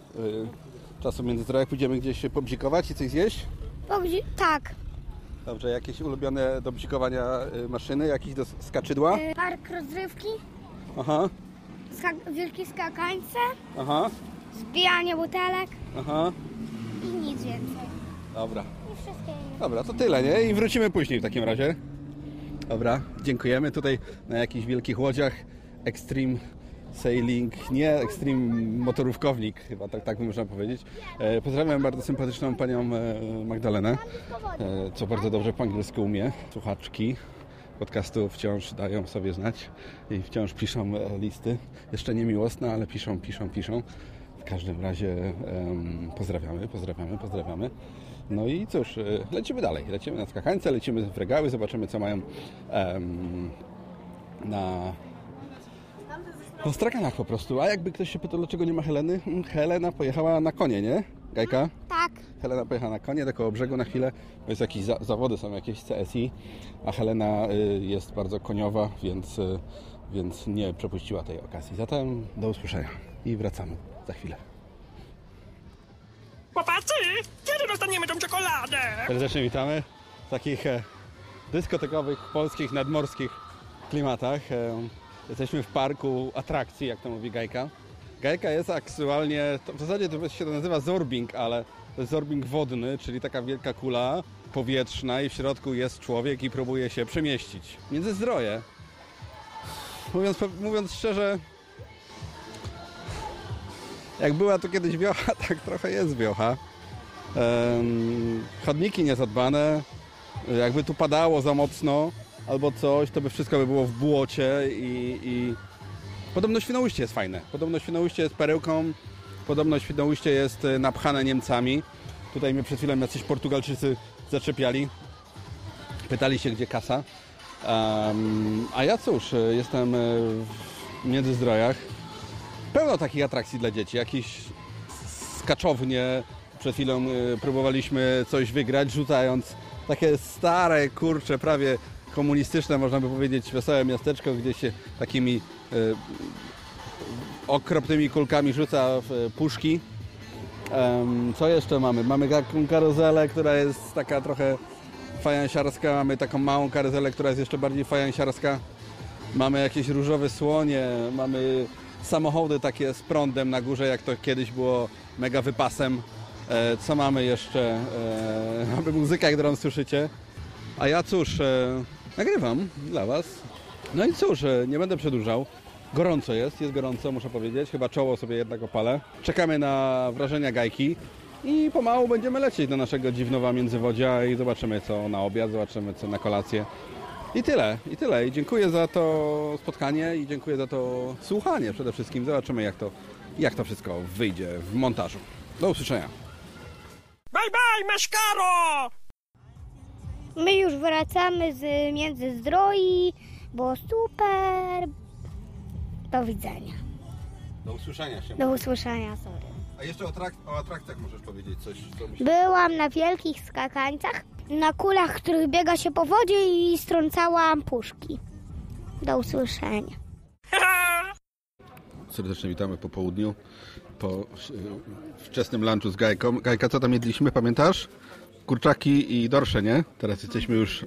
czasu w Międzyzdrojach? Pójdziemy gdzieś się pobzikować i coś zjeść? tak. Dobrze, jakieś ulubione do bzikowania maszyny, jakieś do skaczydła? Park rozrywki, Aha, skak- wielkie skakańce, aha, zbijanie butelek aha. I nic więcej. Dobra. I wszystkie inne. Dobra, to tyle, nie? I wrócimy później w takim razie. Dobra, dziękujemy. Tutaj na jakichś wielkich łodziach Extreme Sailing, nie Extreme Motorówkownik, chyba tak, tak można powiedzieć. E, pozdrawiam bardzo sympatyczną panią e, Magdalenę, e, co bardzo dobrze po angielsku umie. Słuchaczki podcastu wciąż dają sobie znać i wciąż piszą e, listy. Jeszcze nie miłosne, ale piszą, piszą, piszą. W każdym razie pozdrawiamy, pozdrawiamy, pozdrawiamy. No i cóż, e, lecimy dalej. Lecimy na skakańce, lecimy w regały, zobaczymy co mają na, na straganach po prostu. A jakby ktoś się pytał, dlaczego nie ma Heleny? Mm, Helena pojechała na konie, nie? Gajka? Tak. Helena pojechała na konie do koło brzegu na chwilę, bo jest jakieś za, zawody, są jakieś CSI, a Helena y, jest bardzo koniowa, więc, y, więc nie przepuściła tej okazji. Zatem do usłyszenia i wracamy za chwilę. Chłopacy, kiedy dostaniemy tą czekoladę? Serdecznie witamy w takich e, dyskotekowych, polskich, nadmorskich klimatach. E, jesteśmy w parku atrakcji, jak to mówi Gajka. Gajka jest aktualnie, to w zasadzie to się to nazywa zorbing, ale to jest zorbing wodny, czyli taka wielka kula powietrzna i w środku jest człowiek i próbuje się przemieścić. Między zdroje. Mówiąc, mówiąc szczerze, jak była tu kiedyś wiocha, tak trochę jest wiocha. Chodniki niezadbane. Jakby tu padało za mocno albo coś, to by wszystko by było w błocie i, i... Podobno Świnoujście jest fajne. Podobno Świnoujście jest perełką. Podobno Świnoujście jest e, napchane Niemcami. Tutaj mnie przed chwilą jacyś Portugalczycy zaczepiali. Pytali się, gdzie kasa. Em, a ja cóż, e, jestem e, w Międzyzdrojach. Pełno takich atrakcji dla dzieci. Jakieś skaczownie. Przed chwilą y, próbowaliśmy coś wygrać, rzucając takie stare, kurcze, prawie komunistyczne, można by powiedzieć, wesołe miasteczko, gdzie się takimi e, okropnymi kulkami rzuca w e, puszki. Co jeszcze mamy? Mamy taką karuzelę, która jest taka trochę fajansiarska, mamy taką małą karuzelę, która jest jeszcze bardziej fajansiarska. Mamy jakieś różowe słonie, mamy samochody takie z prądem na górze, jak to kiedyś było mega wypasem. E, co mamy jeszcze? E, mamy muzykę, którą słyszycie. A ja cóż, e, nagrywam dla Was. No i cóż, e, nie będę przedłużał. Gorąco jest, jest gorąco, muszę powiedzieć. Chyba czoło sobie jednak opalę. Czekamy na wrażenia gajki i pomału będziemy lecieć do naszego dziwnowa międzywodzia i zobaczymy co na obiad, zobaczymy co na kolację. I tyle, i tyle. I dziękuję za to spotkanie i dziękuję za to słuchanie przede wszystkim. Zobaczymy jak to, jak to wszystko wyjdzie w montażu. Do usłyszenia. Bye bye, Meszkaro! My już wracamy z Międzyzdroi, było super. Do widzenia. Do usłyszenia się. Do usłyszenia, sorry. A jeszcze o, trak- o atrakcjach możesz powiedzieć coś, co. Byłam na wielkich skakańcach, na kulach, których biega się po wodzie i strącałam puszki. Do usłyszenia. Serdecznie witamy po południu, po wczesnym lunchu z Gajką. Gajka, co tam jedliśmy, pamiętasz? Kurczaki i dorsze, nie? Teraz jesteśmy już...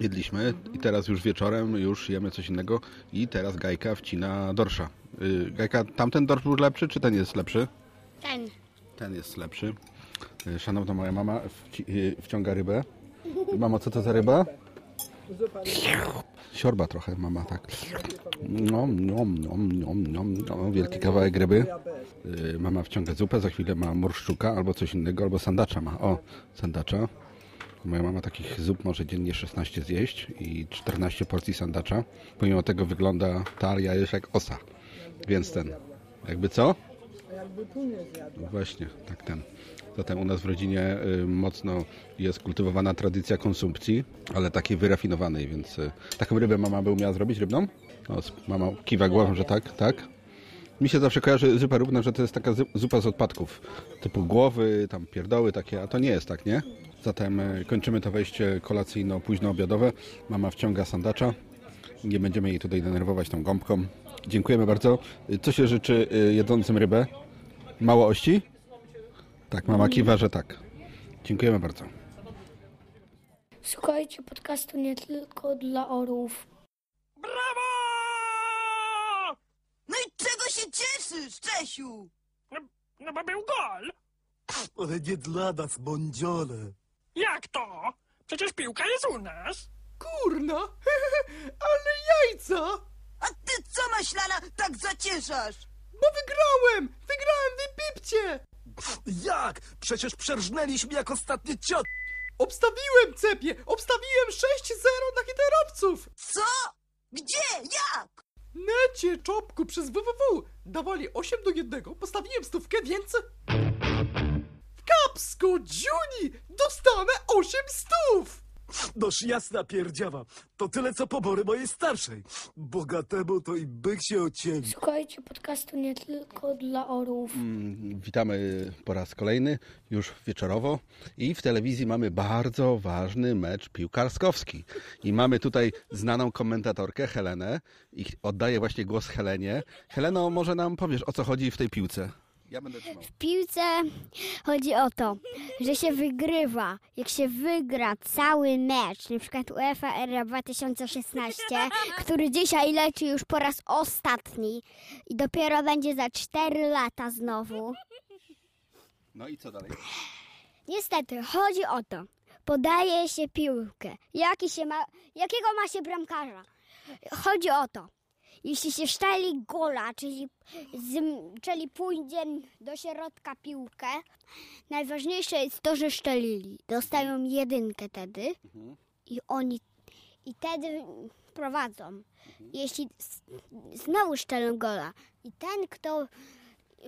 Jedliśmy i teraz już wieczorem już jemy coś innego i teraz Gajka wcina dorsza. Y, Gajka, tamten dorsz był lepszy, czy ten jest lepszy? Ten. Ten jest lepszy. Y, Szanowna moja mama wci- y, wciąga rybę. Mamo, co to za ryba? Siorba trochę, mama, tak. No, no, no, no, no, no, wielki kawałek ryby. Y, Mama wciąga zupę, za chwilę ma morszczuka albo coś innego, albo sandacza ma. O, sandacza. Moja mama takich zup może dziennie 16 zjeść i 14 porcji sandacza. Pomimo tego wygląda talia jest jak osa. Więc ten, jakby co? Jakby tu nie zjadł. No właśnie, tak ten. Zatem u nas w rodzinie y, mocno jest kultywowana tradycja konsumpcji, ale takiej wyrafinowanej, więc y, taką rybę mama by umiała zrobić rybną? O, mama kiwa głową, że tak, tak. Mi się zawsze kojarzy zupa rybna, że to jest taka zu- zupa z odpadków, typu głowy, tam pierdoły takie, a to nie jest tak, nie? Zatem y, kończymy to wejście kolacyjno-późno-obiadowe. Mama wciąga sandacza. Nie będziemy jej tutaj denerwować tą gąbką. Dziękujemy bardzo. Co się życzy jedzącym rybę? Mało ości? Tak, mama kiwa, że tak. Dziękujemy bardzo. Słuchajcie podcastu nie tylko dla orłów. No i czego się cieszysz, Czesiu? No bo był gol. Ale nie dla nas, bądziole. Jak to? Przecież piłka jest u nas. Kurna, ale jajca! A ty co, maślana, tak zacieszasz? Bo wygrałem! Wygrałem w Pipcie! Jak? Przecież przerżnęliśmy jak ostatnie ciot. Obstawiłem, Cepie! Obstawiłem 6-0 na hiterowców! Co? Gdzie? Jak? Necie, czopku, przez www. Dawali 8 do 1, postawiłem stówkę, więc... W Kapsko, Juni, dostanę 8 stów! Noż jasna pierdziawa. To tyle co pobory mojej starszej. Bogatemu to i byk się ociemi. Słuchajcie podcastu nie tylko dla orłów. Mm, Witamy po raz kolejny, już wieczorowo. I w telewizji mamy bardzo ważny mecz piłkarskowski. I mamy tutaj znaną komentatorkę Helenę. I oddaję właśnie głos Helenie. Heleno, może nam powiesz, o co chodzi w tej piłce? Ja będę trzymał. W piłce chodzi o to, że się wygrywa. Jak się wygra cały mecz, na przykład UEFA Era 2016, który dzisiaj leci już po raz ostatni i dopiero będzie za 4 lata znowu. No i co dalej? Niestety, chodzi o to. Podaje się piłkę. Jaki się ma, jakiego ma się bramkarza? Chodzi o to. Jeśli się szczeli gola, czyli, z, czyli pójdzie do środka piłkę, najważniejsze jest to, że szczelili. Dostają jedynkę wtedy i oni i wtedy prowadzą. Jeśli znowu szczelą gola i ten, kto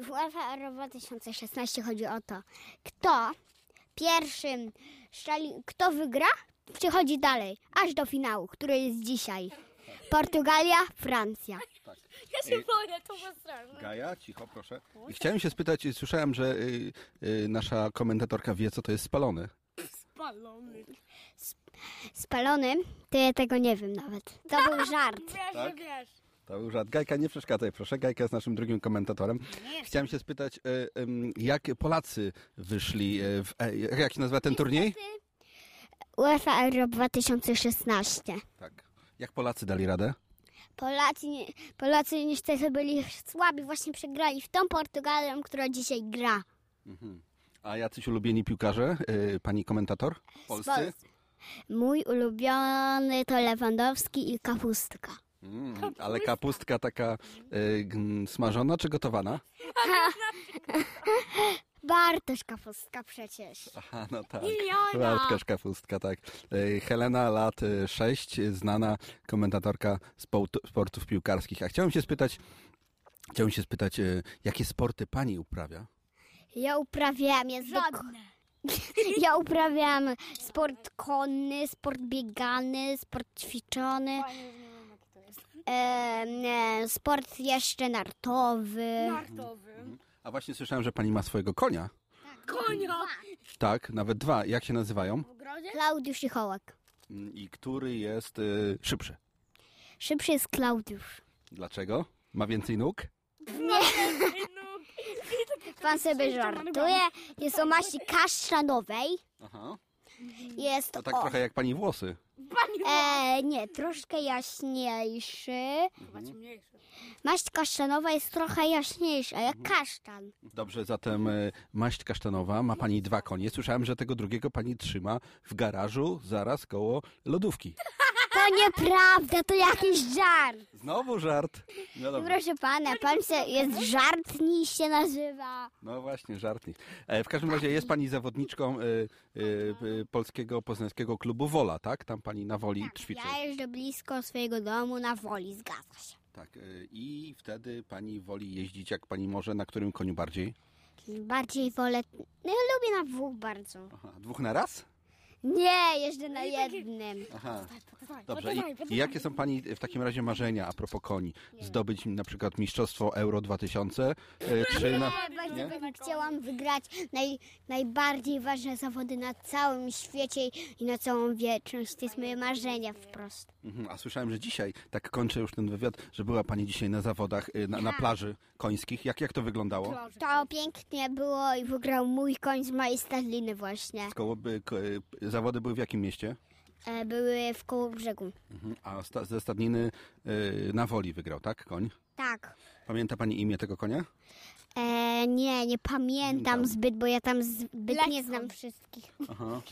w UEFA Euro 2016 chodzi o to, kto pierwszym szczeli, kto wygra, przechodzi dalej, aż do finału, który jest dzisiaj. Portugalia, Francja. Ja się boję, to było straszne. Gaja, cicho proszę. I chciałem się spytać, słyszałem, że y, y, nasza komentatorka wie, co to jest spalony. Spalony. Spalony? To ja tego nie wiem nawet. To był żart. Wiesz, Tak? wiesz. To był żart. Gajka, nie przeszkadzaj proszę. Gajka jest naszym drugim komentatorem. Chciałem się spytać, e, em, jak Polacy wyszli e, w... e, Jak się nazywa ten turniej? UEFA Euro 2016. Tak. Jak Polacy dali radę? Polacy, nie- Polacy niestety byli słabi, właśnie przegrali w tą Portugalią, która dzisiaj gra. Mhm. A jacyś ulubieni piłkarze? E, Pani komentator? Polscy? Polscy. Mój ulubiony to Lewandowski i Kapustka. Mm, ale kapustka taka g- smażona czy gotowana? Bartosz Kapustka przecież. Aha, no tak. Miliona! Bartka Szkafustka, tak. E, Helena, lat 6, znana komentatorka sportu, sportów piłkarskich. A chciałem się spytać, chciałem się spytać, e, jakie sporty pani uprawia? Ja uprawiam jest Ja uprawiam sport konny, sport biegany, sport ćwiczony. E, nie, sport jeszcze nartowy. Nartowy. A właśnie słyszałem, że pani ma swojego konia. Konia. Tak, nawet dwa. Jak się nazywają? Klaudiusz i Hołek. Mm, I który jest e, szybszy? Szybszy jest Klaudiusz. Dlaczego? Ma więcej nóg? Nie. Pan sobie żartuje. Jest o maści kaszczanowej. Aha. Jest To tak o... trochę jak pani włosy. E, nie, troszkę jaśniejszy. Maść kasztanowa jest trochę jaśniejsza, jak kasztan. Dobrze, zatem e, maść kasztanowa, ma pani dwa konie. Słyszałem, że tego drugiego pani trzyma w garażu zaraz koło lodówki. To nieprawda, to jakiś żart. Znowu żart. No. Proszę pana, pan se jest żartni się nazywa. No właśnie, żartnik. E, w każdym razie jest pani zawodniczką e, e, e, polskiego poznańskiego klubu Wola, tak? Tam pani na Woli ćwiczy. Ja jeżdżę blisko swojego domu na woli, zgadza się. Tak. E, I wtedy pani woli jeździć, jak pani może, na którym koniu bardziej? Bardziej wolę, no ja lubię na dwóch bardzo. Aha, dwóch na raz? Nie, jeżdżę na jednym. Aha. Dobrze. I, I jakie są pani w takim razie marzenia a propos koni? Zdobyć na przykład mistrzostwo Euro 2000? e, Czy na... Bardzo Nie? bym chciałam wygrać naj, najbardziej ważne zawody na całym świecie i na całą wieczność. To jest moje marzenie wprost. Mhm, A słyszałem, że dzisiaj, tak kończę już ten wywiad, że była pani dzisiaj na zawodach y, na, na plaży końskich. Jak, jak to wyglądało? To pięknie było i wygrał mój koń z mojej stadliny właśnie. Koło, ko, y, zawody były w jakim mieście? E, Były w koło brzegu. Mhm. A sta, ze stadniny y, na woli wygrał, tak? Koń? Tak. Pamięta pani imię tego konia? E, nie, nie pamiętam Tam. zbyt, bo ja tam zbyt nie znam wszystkich. Aha.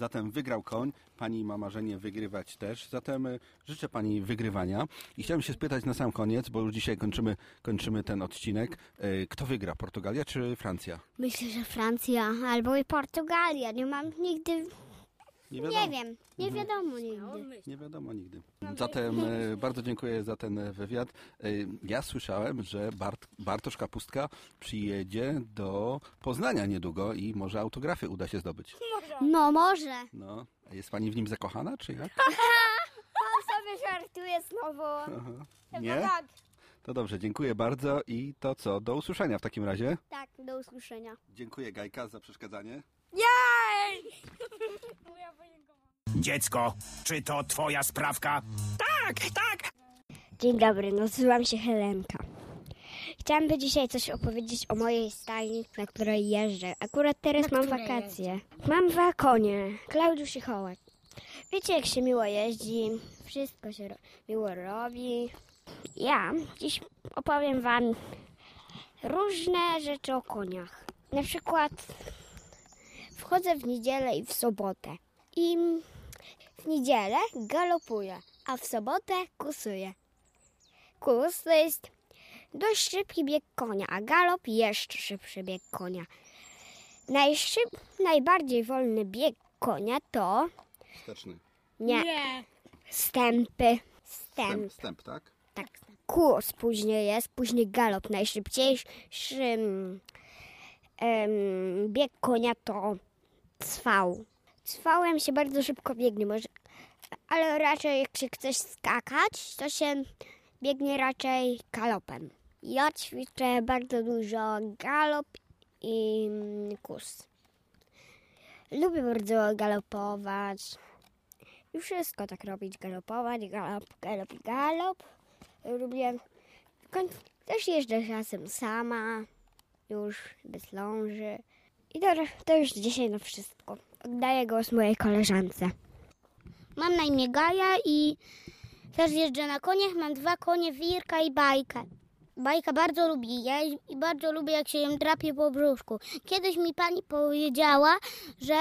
Zatem wygrał koń, pani ma marzenie wygrywać też, zatem y, życzę pani wygrywania. I chciałem się spytać na sam koniec, bo już dzisiaj kończymy, kończymy ten odcinek. Y, Kto wygra, Portugalia czy Francja? Myślę, że Francja albo i Portugalia. Nie mam nigdy... Nie Nie, wiem, nie wiadomo nigdy. Nie wiadomo nigdy. Zatem e, bardzo dziękuję za ten e, wywiad. E, Ja słyszałem, że Bart, Bartosz Kapustka przyjedzie do Poznania niedługo i może autografy uda się zdobyć. No może. No, a jest pani w nim zakochana, czy jak? Pan sobie żartuje znowu. Aha. Chyba Nie? tak. To dobrze, dziękuję bardzo i to co, do usłyszenia w takim razie. Tak, do usłyszenia. Dziękuję Gajka za przeszkadzanie. Jej! Dziecko, czy to twoja sprawka? Tak, tak. Dzień dobry, nazywam się Helenka. Chciałam by dzisiaj coś opowiedzieć o mojej stajni, na której jeżdżę. Akurat teraz Na mam której wakacje. Mam dwa konie, Klaudiusz i Hołek. Wiecie, jak się miło jeździ, wszystko się ro- miło robi. Ja dziś opowiem wam różne rzeczy o koniach. Na przykład wchodzę w niedzielę i w sobotę. I w niedzielę galopuję, a w sobotę kusuję. Kurs to jest dość szybki bieg konia, a galop jeszcze szybszy bieg konia. Najszyb, najbardziej wolny bieg konia to Wsteczny. nie, stępy. Stęp. Wstęp, wstęp, tak? Tak. Kurs później jest, później galop. Najszybciejszy em, bieg konia to cwał. Cwałem się bardzo szybko biegnie, może, ale raczej jak się chce skakać, to się biegnie raczej galopem. Ja ćwiczę bardzo dużo galop i mm, kurs. Lubię bardzo galopować. I wszystko tak robić. Galopować, galop, galop, galop. Lubię... Też jeżdżę czasem sama. Już bez ląży. I to, już dzisiaj na wszystko. Oddaję głos mojej koleżance. Mam na imię Gaja i też jeżdżę na koniach. Mam dwa konie, Wirka i Bajkę. Bajka bardzo lubi jeść i bardzo lubię, jak się ją drapie po brzuszku. Kiedyś mi pani powiedziała, że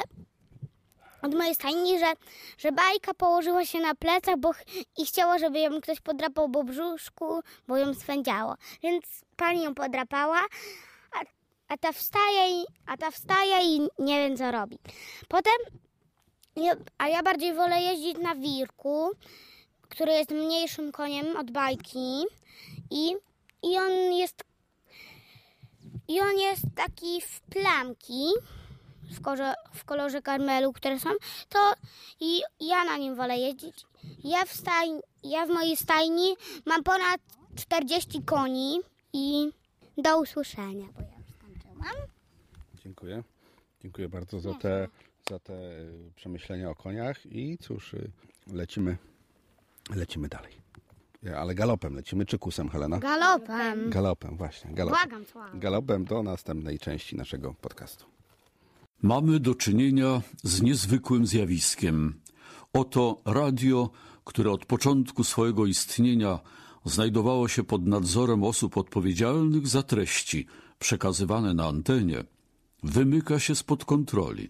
od mojej stajni, że, że Bajka położyła się na plecach bo, ch- i chciała, żeby ją ktoś podrapał po brzuszku, bo ją swędziało. Więc pani ją podrapała, a, ta wstaje, i, a ta wstaje i nie wiem, co robi. Potem a ja bardziej wolę jeździć na wirku, który jest mniejszym koniem od bajki i, i on jest i on jest taki w plamki w, korze, w kolorze karmelu, które są, to i ja na nim wolę jeździć. Ja w, ja w mojej stajni mam ponad 40 koni i do usłyszenia, bo ja już skończyłam. Dziękuję. Dziękuję bardzo za te, za te y, przemyślenia o koniach i cóż, y, lecimy, lecimy dalej. Ale galopem lecimy, czy kusem, Helena? Galopem. Galopem, właśnie. Galopem. Błagam, słucham. Galopem do następnej części naszego podcastu. Mamy do czynienia z niezwykłym zjawiskiem. Oto radio, które od początku swojego istnienia znajdowało się pod nadzorem osób odpowiedzialnych za treści przekazywane na antenie, wymyka się spod kontroli,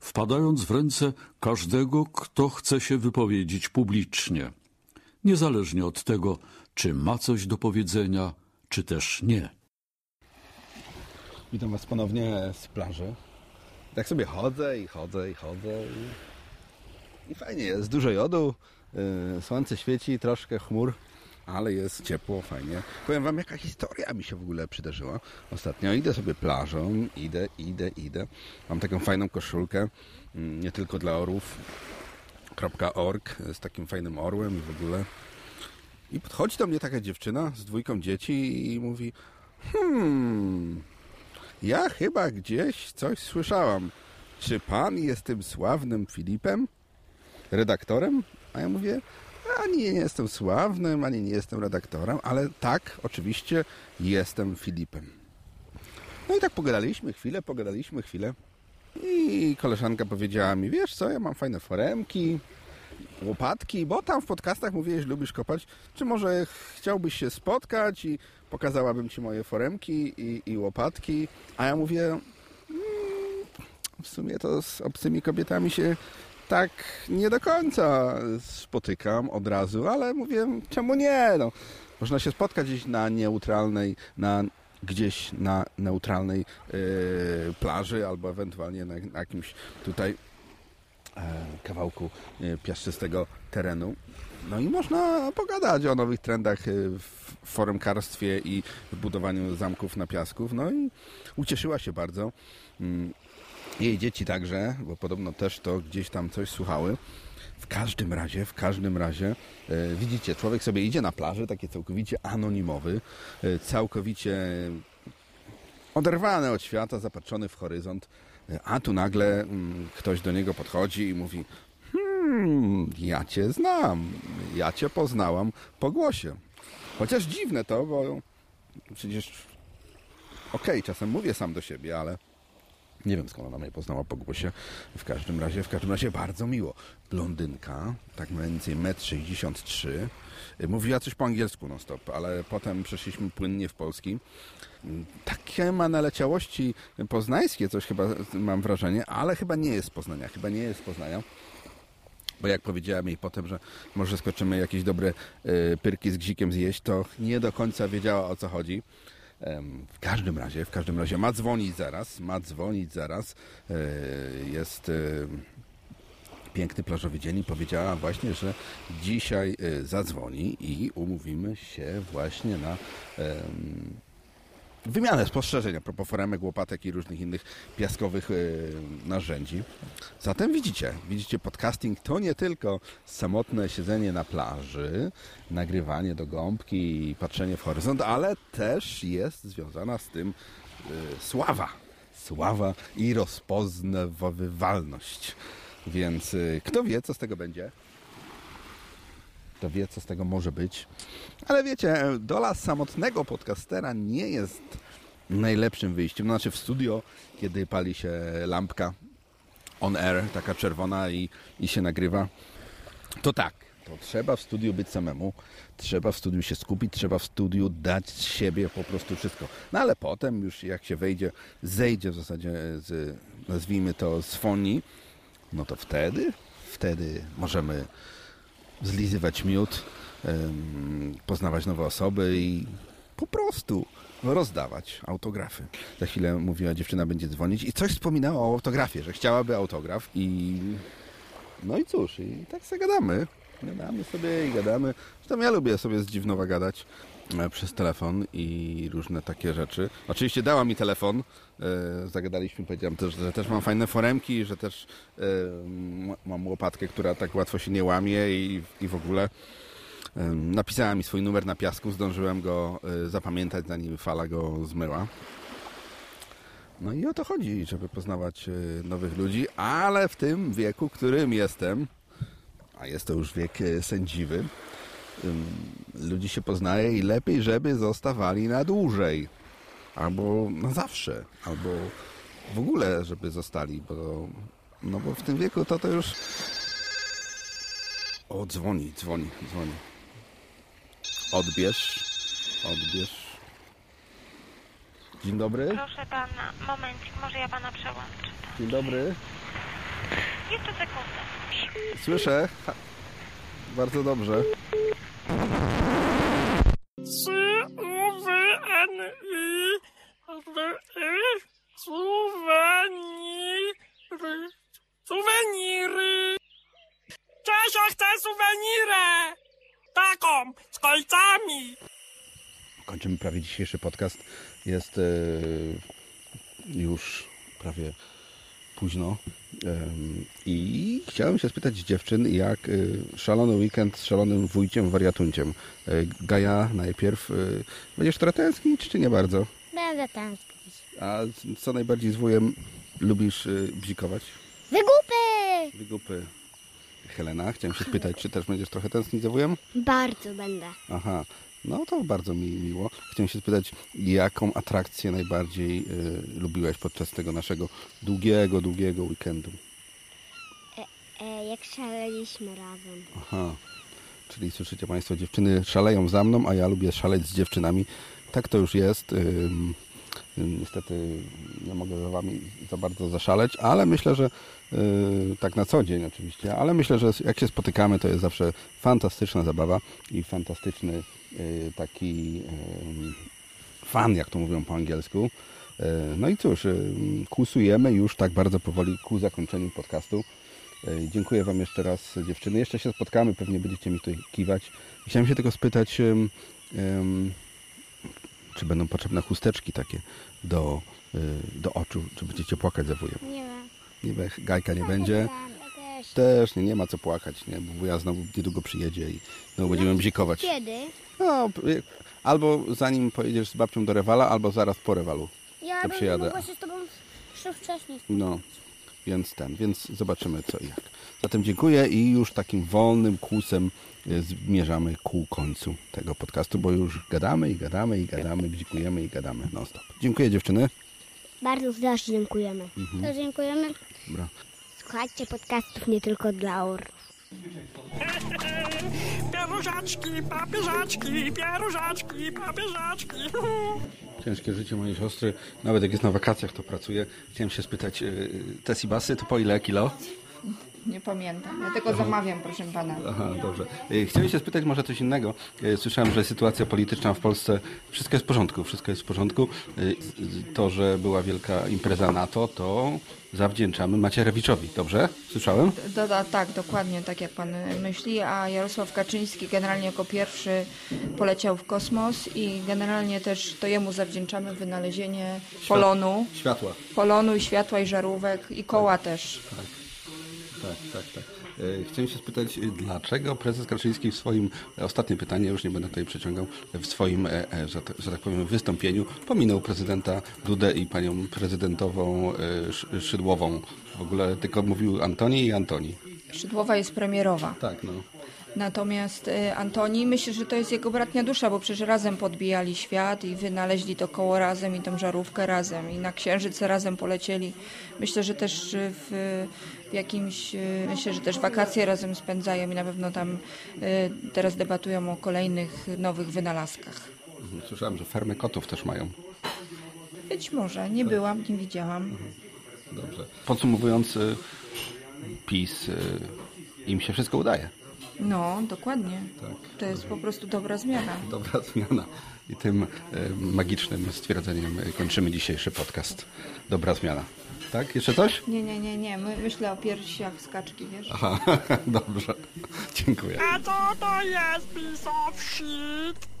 wpadając w ręce każdego, kto chce się wypowiedzieć publicznie, niezależnie od tego, czy ma coś do powiedzenia, czy też nie. Witam Was ponownie z plaży. Tak sobie chodzę i chodzę i chodzę i, i fajnie jest. Dużo jodu, yy, słońce świeci, troszkę chmur, ale jest ciepło, fajnie. Powiem Wam, jaka historia mi się w ogóle przydarzyła. Ostatnio idę sobie plażą, idę, idę, idę. Mam taką fajną koszulkę, mm, nie tylko dla orłów, .org z takim fajnym orłem i w ogóle. I podchodzi do mnie taka dziewczyna z dwójką dzieci i mówi hmm, ja chyba gdzieś coś słyszałam. Czy pan jest tym sławnym Filipem? Redaktorem? A ja mówię, ani nie jestem sławnym, ani nie jestem redaktorem, ale tak, oczywiście jestem Filipem. No i tak pogadaliśmy chwilę, pogadaliśmy chwilę. I koleżanka powiedziała mi, wiesz co, ja mam fajne foremki, łopatki, bo tam w podcastach mówiłeś, lubisz kopać. Czy może chciałbyś się spotkać i pokazałabym ci moje foremki i, i łopatki? A ja mówię, "Mm, w sumie to z obcymi kobietami się tak nie do końca spotykam od razu, ale mówię, czemu nie? No, można się spotkać gdzieś na neutralnej, na gdzieś na neutralnej yy, plaży albo ewentualnie na, na jakimś tutaj e, kawałku e, piaszczystego terenu. No i można pogadać o nowych trendach e, w foremkarstwie i w budowaniu zamków na piasków. No i ucieszyła się bardzo. Jej dzieci także, bo podobno też to gdzieś tam coś słuchały. W każdym razie, w każdym razie, e, widzicie, człowiek sobie idzie na plaży, taki całkowicie anonimowy, e, całkowicie oderwany od świata, zapatrzony w horyzont, e, a tu nagle mm, ktoś do niego podchodzi i mówi hmm, ja cię znam, ja cię poznałam po głosie. Chociaż dziwne to, bo przecież okej, czasem mówię sam do siebie, ale nie wiem skąd ona mnie poznała po głosie. W każdym razie, w każdym razie bardzo miło. Blondynka, tak mniej więcej 1,63 m. Mówiła coś po angielsku non stop, ale potem przeszliśmy płynnie w polski. Takie ma naleciałości poznańskie coś chyba mam wrażenie, ale chyba nie jest Poznania, chyba nie jest Poznania. Bo jak powiedziałem jej potem, że może skoczymy jakieś dobre y, pyrki z gzikiem zjeść, to nie do końca wiedziała o co chodzi. W każdym razie, w każdym razie ma dzwonić zaraz, ma dzwonić zaraz. E, Jest e, piękny plażowy dzień i powiedziała właśnie, że dzisiaj e, zadzwoni i umówimy się właśnie na wymianę spostrzeżeń a propos foremek, łopatek i różnych innych piaskowych e, narzędzi. Zatem widzicie, widzicie, podcasting to nie tylko samotne siedzenie na plaży, nagrywanie do gąbki i patrzenie w horyzont, ale też jest związana z tym e, sława. sława i rozpoznawalność. Więc y, kto wie, co z tego będzie? Kto wie, co z tego może być? Ale wiecie, dola samotnego podcastera nie jest najlepszym wyjściem. Znaczy w studio, kiedy pali się lampka on air, taka czerwona i, i się nagrywa, to tak, to trzeba w studiu być samemu, trzeba w studiu się skupić, trzeba w studiu dać z siebie po prostu wszystko. No ale potem już jak się wejdzie, zejdzie w zasadzie z, nazwijmy to, z fonii, no to wtedy, wtedy możemy zlizywać miód, poznawać nowe osoby i po prostu rozdawać autografy. Za chwilę mówiła, dziewczyna będzie dzwonić i coś wspominała o autografie, że chciałaby autograf i no i cóż, i tak sobie gadamy. Gadamy sobie i gadamy. Zresztą ja lubię sobie z dziwnowa gadać przez telefon i różne takie rzeczy. Oczywiście dała mi telefon, e, zagadaliśmy, powiedziałem też, że też mam fajne foremki, że też e, mam łopatkę, która tak łatwo się nie łamie i, i w ogóle e, napisała mi swój numer na piasku, zdążyłem go e, zapamiętać, zanim fala go zmyła. No i o to chodzi, żeby poznawać e, nowych ludzi, ale w tym wieku, którym jestem, a jest to już wiek e, sędziwy, ludzi się poznaje i lepiej, żeby zostawali na dłużej. Albo na zawsze, albo w ogóle, żeby zostali, bo, no bo w tym wieku to to już... O, dzwoni, dzwoni, dzwoni. Odbierz, odbierz. Dzień dobry. Proszę pana, momencik, może ja pana przełączę. Dzień dobry. Jeszcze sekundę. Słyszę. Ha. Bardzo dobrze. C-U-W-N-I R-I Suweniry Suweniry Cześć, ja chcę suwenirę! Taką, z kolcami! Kończymy prawie dzisiejszy podcast. Jest e, już prawie późno. Em, I chciałem się spytać dziewczyn, jak e, szalony weekend z szalonym wujciem wariatunciem. E, Gaja, najpierw. e, Będziesz trochę tęsknić, czy nie bardzo? Będę tęsknić. A co najbardziej z wujem lubisz bzikować? Wygupy! Wygupy. Helena, chciałem się spytać, czy też będziesz trochę tęsknić za wujem? Bardzo będę. Aha, no to bardzo mi miło. Chciałem się spytać, jaką atrakcję najbardziej y, lubiłeś podczas tego naszego długiego, długiego weekendu? E, jak szaleliśmy razem. Aha, czyli słyszycie Państwo, dziewczyny szaleją za mną, a ja lubię szaleć z dziewczynami. Tak to już jest. Niestety nie mogę za Wami za bardzo zaszaleć, ale myślę, że y, tak na co dzień oczywiście, ale myślę, że jak się spotykamy, to jest zawsze fantastyczna zabawa i fantastyczny y, taki fan, jak to mówią po angielsku. Y, No i cóż, y, kłusujemy już tak bardzo powoli ku zakończeniu podcastu. Y, Dziękuję Wam jeszcze raz, dziewczyny. Jeszcze się spotkamy, pewnie będziecie mi tutaj kiwać. Chciałem się tylko spytać, ym, ym, czy będą potrzebne chusteczki takie do, y, do oczu, czy będziecie płakać za wujem. Nie wiem. Nie, be- Gajka nie będzie. Też nie, nie ma co płakać, nie, bo wuja znowu niedługo przyjedzie i znowu będziemy bzikować. Kiedy? No, albo zanim pojedziesz z babcią do Rewala, albo zaraz po Rewalu. Ja to przyjadę. mogła się z tobą jeszcze wcześniej. No, więc ten, więc zobaczymy co i jak. Zatem dziękuję i już takim wolnym kłusem y, zmierzamy ku końcu tego podcastu, bo już gadamy i gadamy i gadamy, bzikujemy i gadamy non stop. Dziękuję dziewczyny. Bardzo też dziękujemy. Mhm. To dziękujemy. Dobra. Słuchajcie podcastów nie tylko dla orłów. Pierużaczki, papieżaczki, pierużaczki, papieżaczki. Ciężkie życie mojej siostry, nawet jak jest na wakacjach to pracuje. Chciałem się spytać, y, te sibasy to po ile kilo? Nie pamiętam. Ja tylko zamawiam, proszę pana. Aha, dobrze. Y, Chciałem się spytać może coś innego. Y, Słyszałem, że sytuacja polityczna w Polsce, wszystko jest w porządku, wszystko jest w porządku. Z- To, że była wielka impreza NATO, to zawdzięczamy Macierewiczowi, dobrze? Słyszałem? Do, do, tak, dokładnie tak jak pan myśli, a Jarosław Kaczyński generalnie jako pierwszy poleciał w kosmos i generalnie też to jemu zawdzięczamy wynalezienie polonu, Światła. polonu i światła i żarówek i koła też. Tak, tak, tak. E, Chciałem się spytać, e, dlaczego prezes Kaczyński w swoim, e, ostatnie pytanie, już nie będę tutaj przeciągał, w swoim, że, tak- że tak powiem, wystąpieniu pominął prezydenta Dudę i panią prezydentową Sz- Szydłową. W ogóle tylko mówił Antoni i Antoni. Szydłowa jest premierowa. Tak, no. Natomiast y, Antoni, myślę, że to jest jego bratnia dusza, bo przecież razem podbijali świat i wynaleźli to koło razem i tą żarówkę razem i na księżyc razem polecieli. Myślę, że też y, w, jakimś, y, myślę, że też wakacje razem spędzają i na pewno tam teraz debatują o kolejnych nowych wynalazkach. Mhm, Słyszałem, że fermy kotów też mają. Być może, nie byłam, nie widziałam. Dobrze. Podsumowując, PiS, im się wszystko udaje. No, dokładnie. Tak. To jest po prostu dobra zmiana. Dobra zmiana. I tym e, magicznym stwierdzeniem kończymy dzisiejszy podcast. Dobra zmiana. Tak? Jeszcze coś? Nie, nie, nie, nie. My, myślę o piersiach z kaczki, wiesz? Aha, dobrze. Dziękuję. A co to jest piece of shit?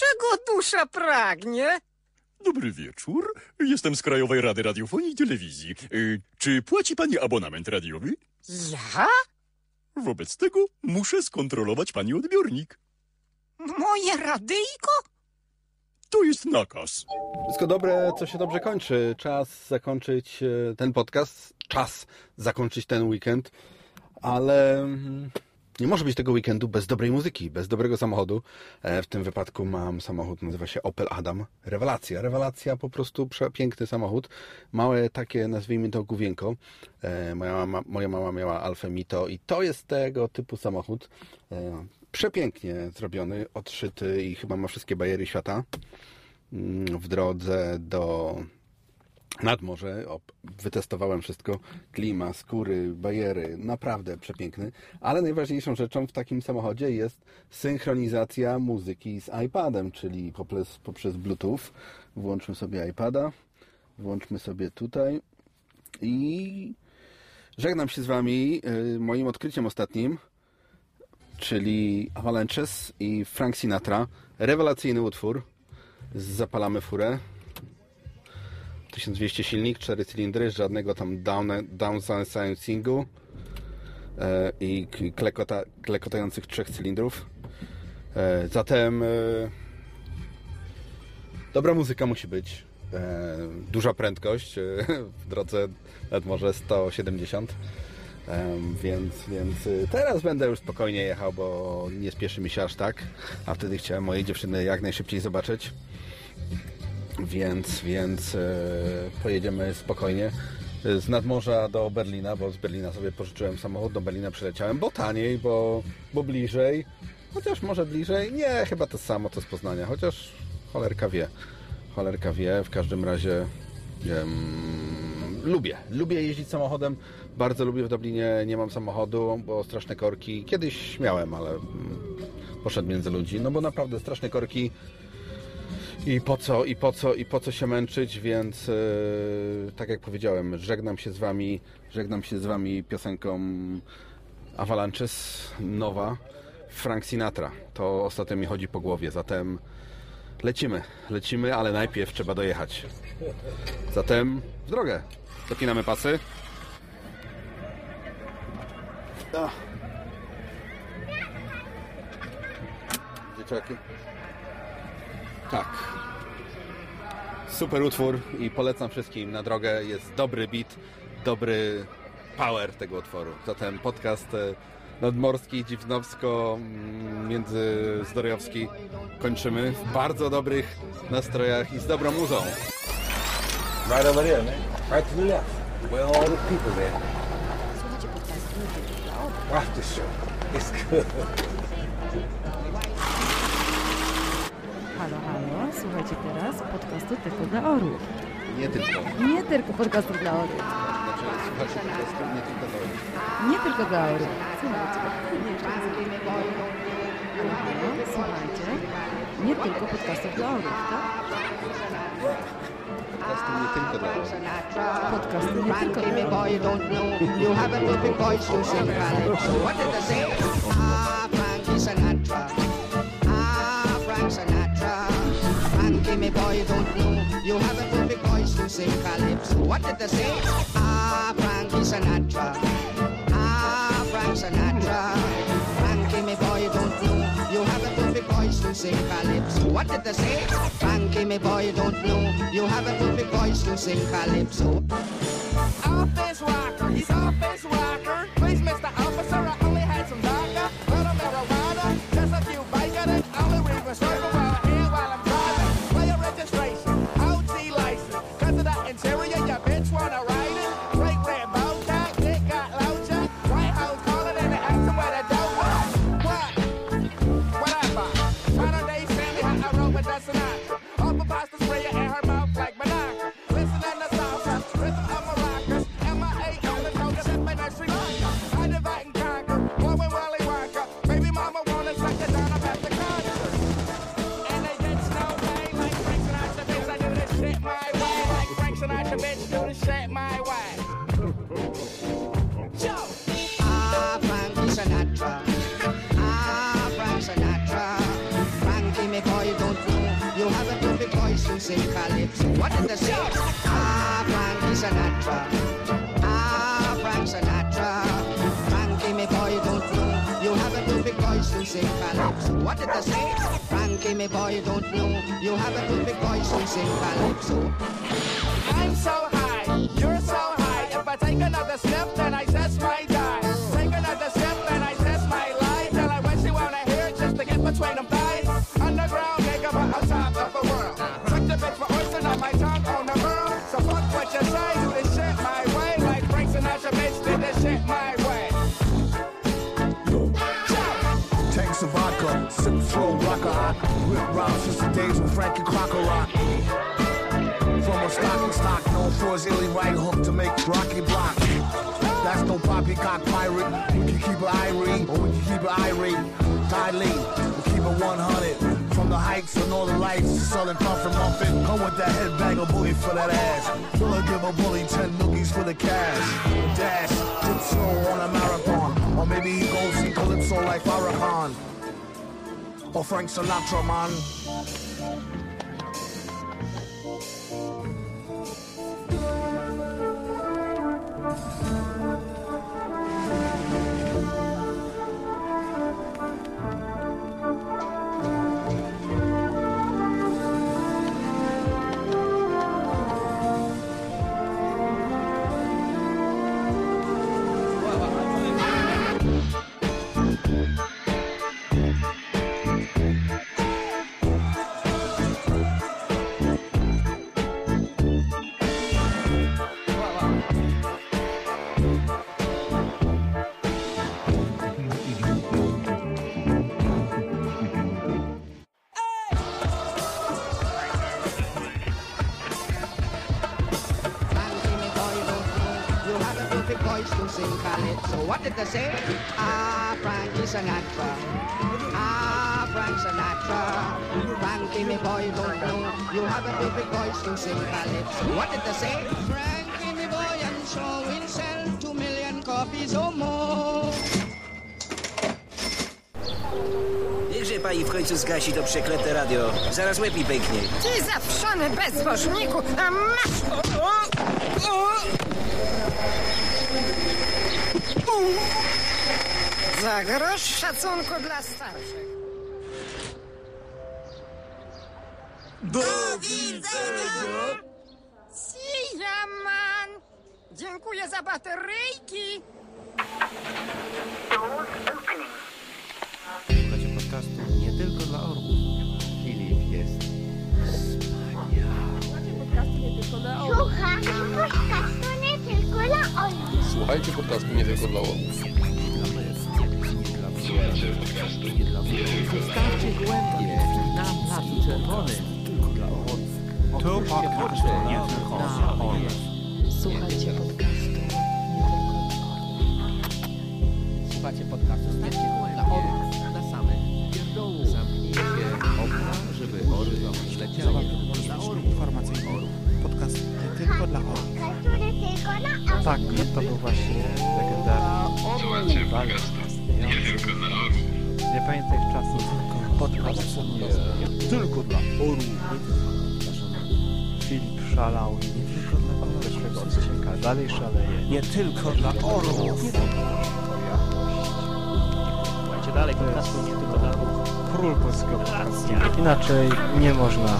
Czego dusza pragnie? Dobry wieczór. Jestem z Krajowej Rady Radiofonii i Telewizji. Y, Czy płaci pani abonament radiowy? Ja? Wobec tego muszę skontrolować pani odbiornik. Moje radyjko? To jest nakaz. Wszystko dobre, co się dobrze kończy. Czas zakończyć e, ten podcast. Czas zakończyć ten weekend. Ale mm, nie może być tego weekendu bez dobrej muzyki, bez dobrego samochodu. E, W tym wypadku mam samochód, nazywa się Opel Adam. Rewelacja, rewelacja, po prostu przepiękny samochód. Małe takie, nazwijmy to główienko. E, Moja mama, moja mama miała Alfę Mito i to jest tego typu samochód. E, Przepięknie zrobiony, odszyty i chyba ma wszystkie bajery świata mm, w drodze do nad morze. Op- Wytestowałem wszystko. Klima, skóry, bajery. Naprawdę przepiękny. Ale najważniejszą rzeczą w takim samochodzie jest synchronizacja muzyki z iPadem, czyli poprzez, poprzez Bluetooth. Włączmy sobie iPada. Włączmy sobie tutaj. I żegnam się z Wami y, moim odkryciem ostatnim, czyli Avalanches i Frank Sinatra. Rewelacyjny utwór. Zapalamy furę. 1200 silnik, 4 cylindry, żadnego tam down, downsizingu e, i klekota, klekotających trzech cylindrów. E, zatem e, dobra muzyka musi być. Duża prędkość w drodze nawet może 170. Em, więc, więc teraz będę już spokojnie jechał, bo nie spieszy mi się aż tak. A wtedy chciałem mojej dziewczyny jak najszybciej zobaczyć. Więc, więc e, pojedziemy spokojnie. Z nadmorza do Berlina, bo z Berlina sobie pożyczyłem samochód, do Berlina przyleciałem, bo taniej, bo, bo bliżej. Chociaż może bliżej. Nie, chyba to samo co z Poznania, chociaż cholerka wie. Cholerka wie, w każdym razie lubię. Lubię jeździć samochodem. Bardzo lubię w Dublinie. Nie mam samochodu, bo straszne korki. Kiedyś miałem, ale mm, poszedł między ludzi. No bo naprawdę straszne korki. I po co, i po co, i po co się męczyć, więc e, tak jak powiedziałem, żegnam się z wami, żegnam się z wami piosenką Avalanches, nowa, Frank Sinatra. To ostatnio mi chodzi po głowie, zatem lecimy, lecimy, ale najpierw trzeba dojechać. Zatem w drogę. Zapinamy pasy. A. Dzieciaki. Tak. Super utwór i polecam wszystkim na drogę. Jest dobry beat, dobry power tego utworu. Zatem podcast e, nadmorski, dziwnowsko, mm, międzyzdrojowski kończymy w bardzo dobrych nastrojach i z dobrą muzą. Right over there, man. Right to the left. Where all the people there. Watch this show. It's good. słuchajcie teraz podcastu tylko dla orłów. Nie tylko. Nie tylko podcastu dla orłów. Znaczy, słuchajcie, po prostu nie tylko do Nie tylko dla orłów. Słuchajcie. Nie, jeszcze raz. Halo, słuchajcie. Nie tylko podcastów dla orłów, tak? podcasty nie tylko dla orłów. Podcasty nie tylko dla me sing calypso. What did they say? Ah, Frankie Sinatra. Ah, Frank Sinatra. Frankie, me boy, don't know. You have a perfect voice to sing calypso. What did I say? Frankie, me boy, don't know. You have a perfect voice to sing calypso. Office rocker, he's office rocker. What did I say? Ah, Frankie Sinatra. Ah, Frank Sinatra. Frankie, me boy, don't know. You have a perfect voice to sing calypso. What did I say? Frankie, me boy, don't know. You have a perfect voice to sing calypso. I'm so high, you're so high. If I take another step, then I Rip rhymes since the days when Frankie Crocker rock. From a stocking stock known for his illy right hook to make rocky block. That's no poppycock pirate. We can keep it irate, or we can keep it irate. Lee, we keep it 100. From the heights of Northern Lights to Southern Puffin' Muffin. Come with that headbang of booty for that ass. Will give a bully 10 noogies for the cash. Dash, tip slow on a marathon. Or maybe he goes see Calypso like Farrakhan. Or Frank Sinatra, man. Frankie, zgasi to przeklęte radio. Zaraz łeb mi pęknie. Ty zawszony bezbożniku, a masz... O, o, o. Za grosz szacunku dla starszych. Do widzenia! See ya, man! Dziękuję za bateryjki! Podcastu nie tylko dla orłów. Filip jest Słuchacie podcastu nie tylko dla orłów. Słuchajcie podcastu nie tylko dla orłów. Słuchajcie podcastu nie dla orłów. Zostawcie głębie na placu czerwonym. To podcast nie tylko dla orłów. Słuchajcie podcastu nie tylko dla orłów. Słuchacie podcastu nie tylko dla orłów. Zamknijcie okna, żeby orły wam nie leciały. Dla orłów. Informacyjny. Podcast Tak, to był właśnie legendarny istniejący nie pamiętam tych czasów. Podcast nie tylko dla orłów. Filip szalał i do swego odcinka dalej szaleje. Nie tylko dla orłów. Słuchajcie dalej podcastu nie tylko dla orłów. Król polskiego podcastu. Inaczej nie można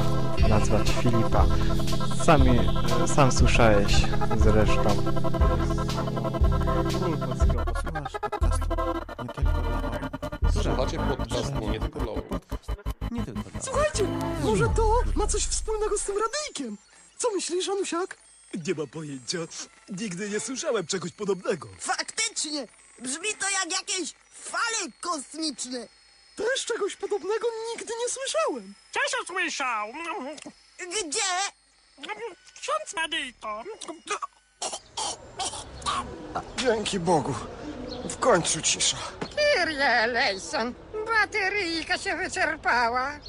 nazwać Filipa. Sami, sam słyszałeś zresztą. Król polskiego podcastu. Nie tylko dla orłów. Słuchacie podcastu nie tylko dla. Nie tylko dla Słuchajcie, może to ma coś wspólnego z tym radyjkiem. Co myślisz, Anusiak? Nie mam pojęcia. Nigdy nie słyszałem czegoś podobnego. Faktycznie! Brzmi to jak jakieś fale kosmiczne. Też czegoś podobnego nigdy nie słyszałem. Cześć, usłyszał. Gdzie? Ksiądz Medyto. Dzięki Bogu. W końcu cisza. Kyrie eleison, bateryjka się wyczerpała.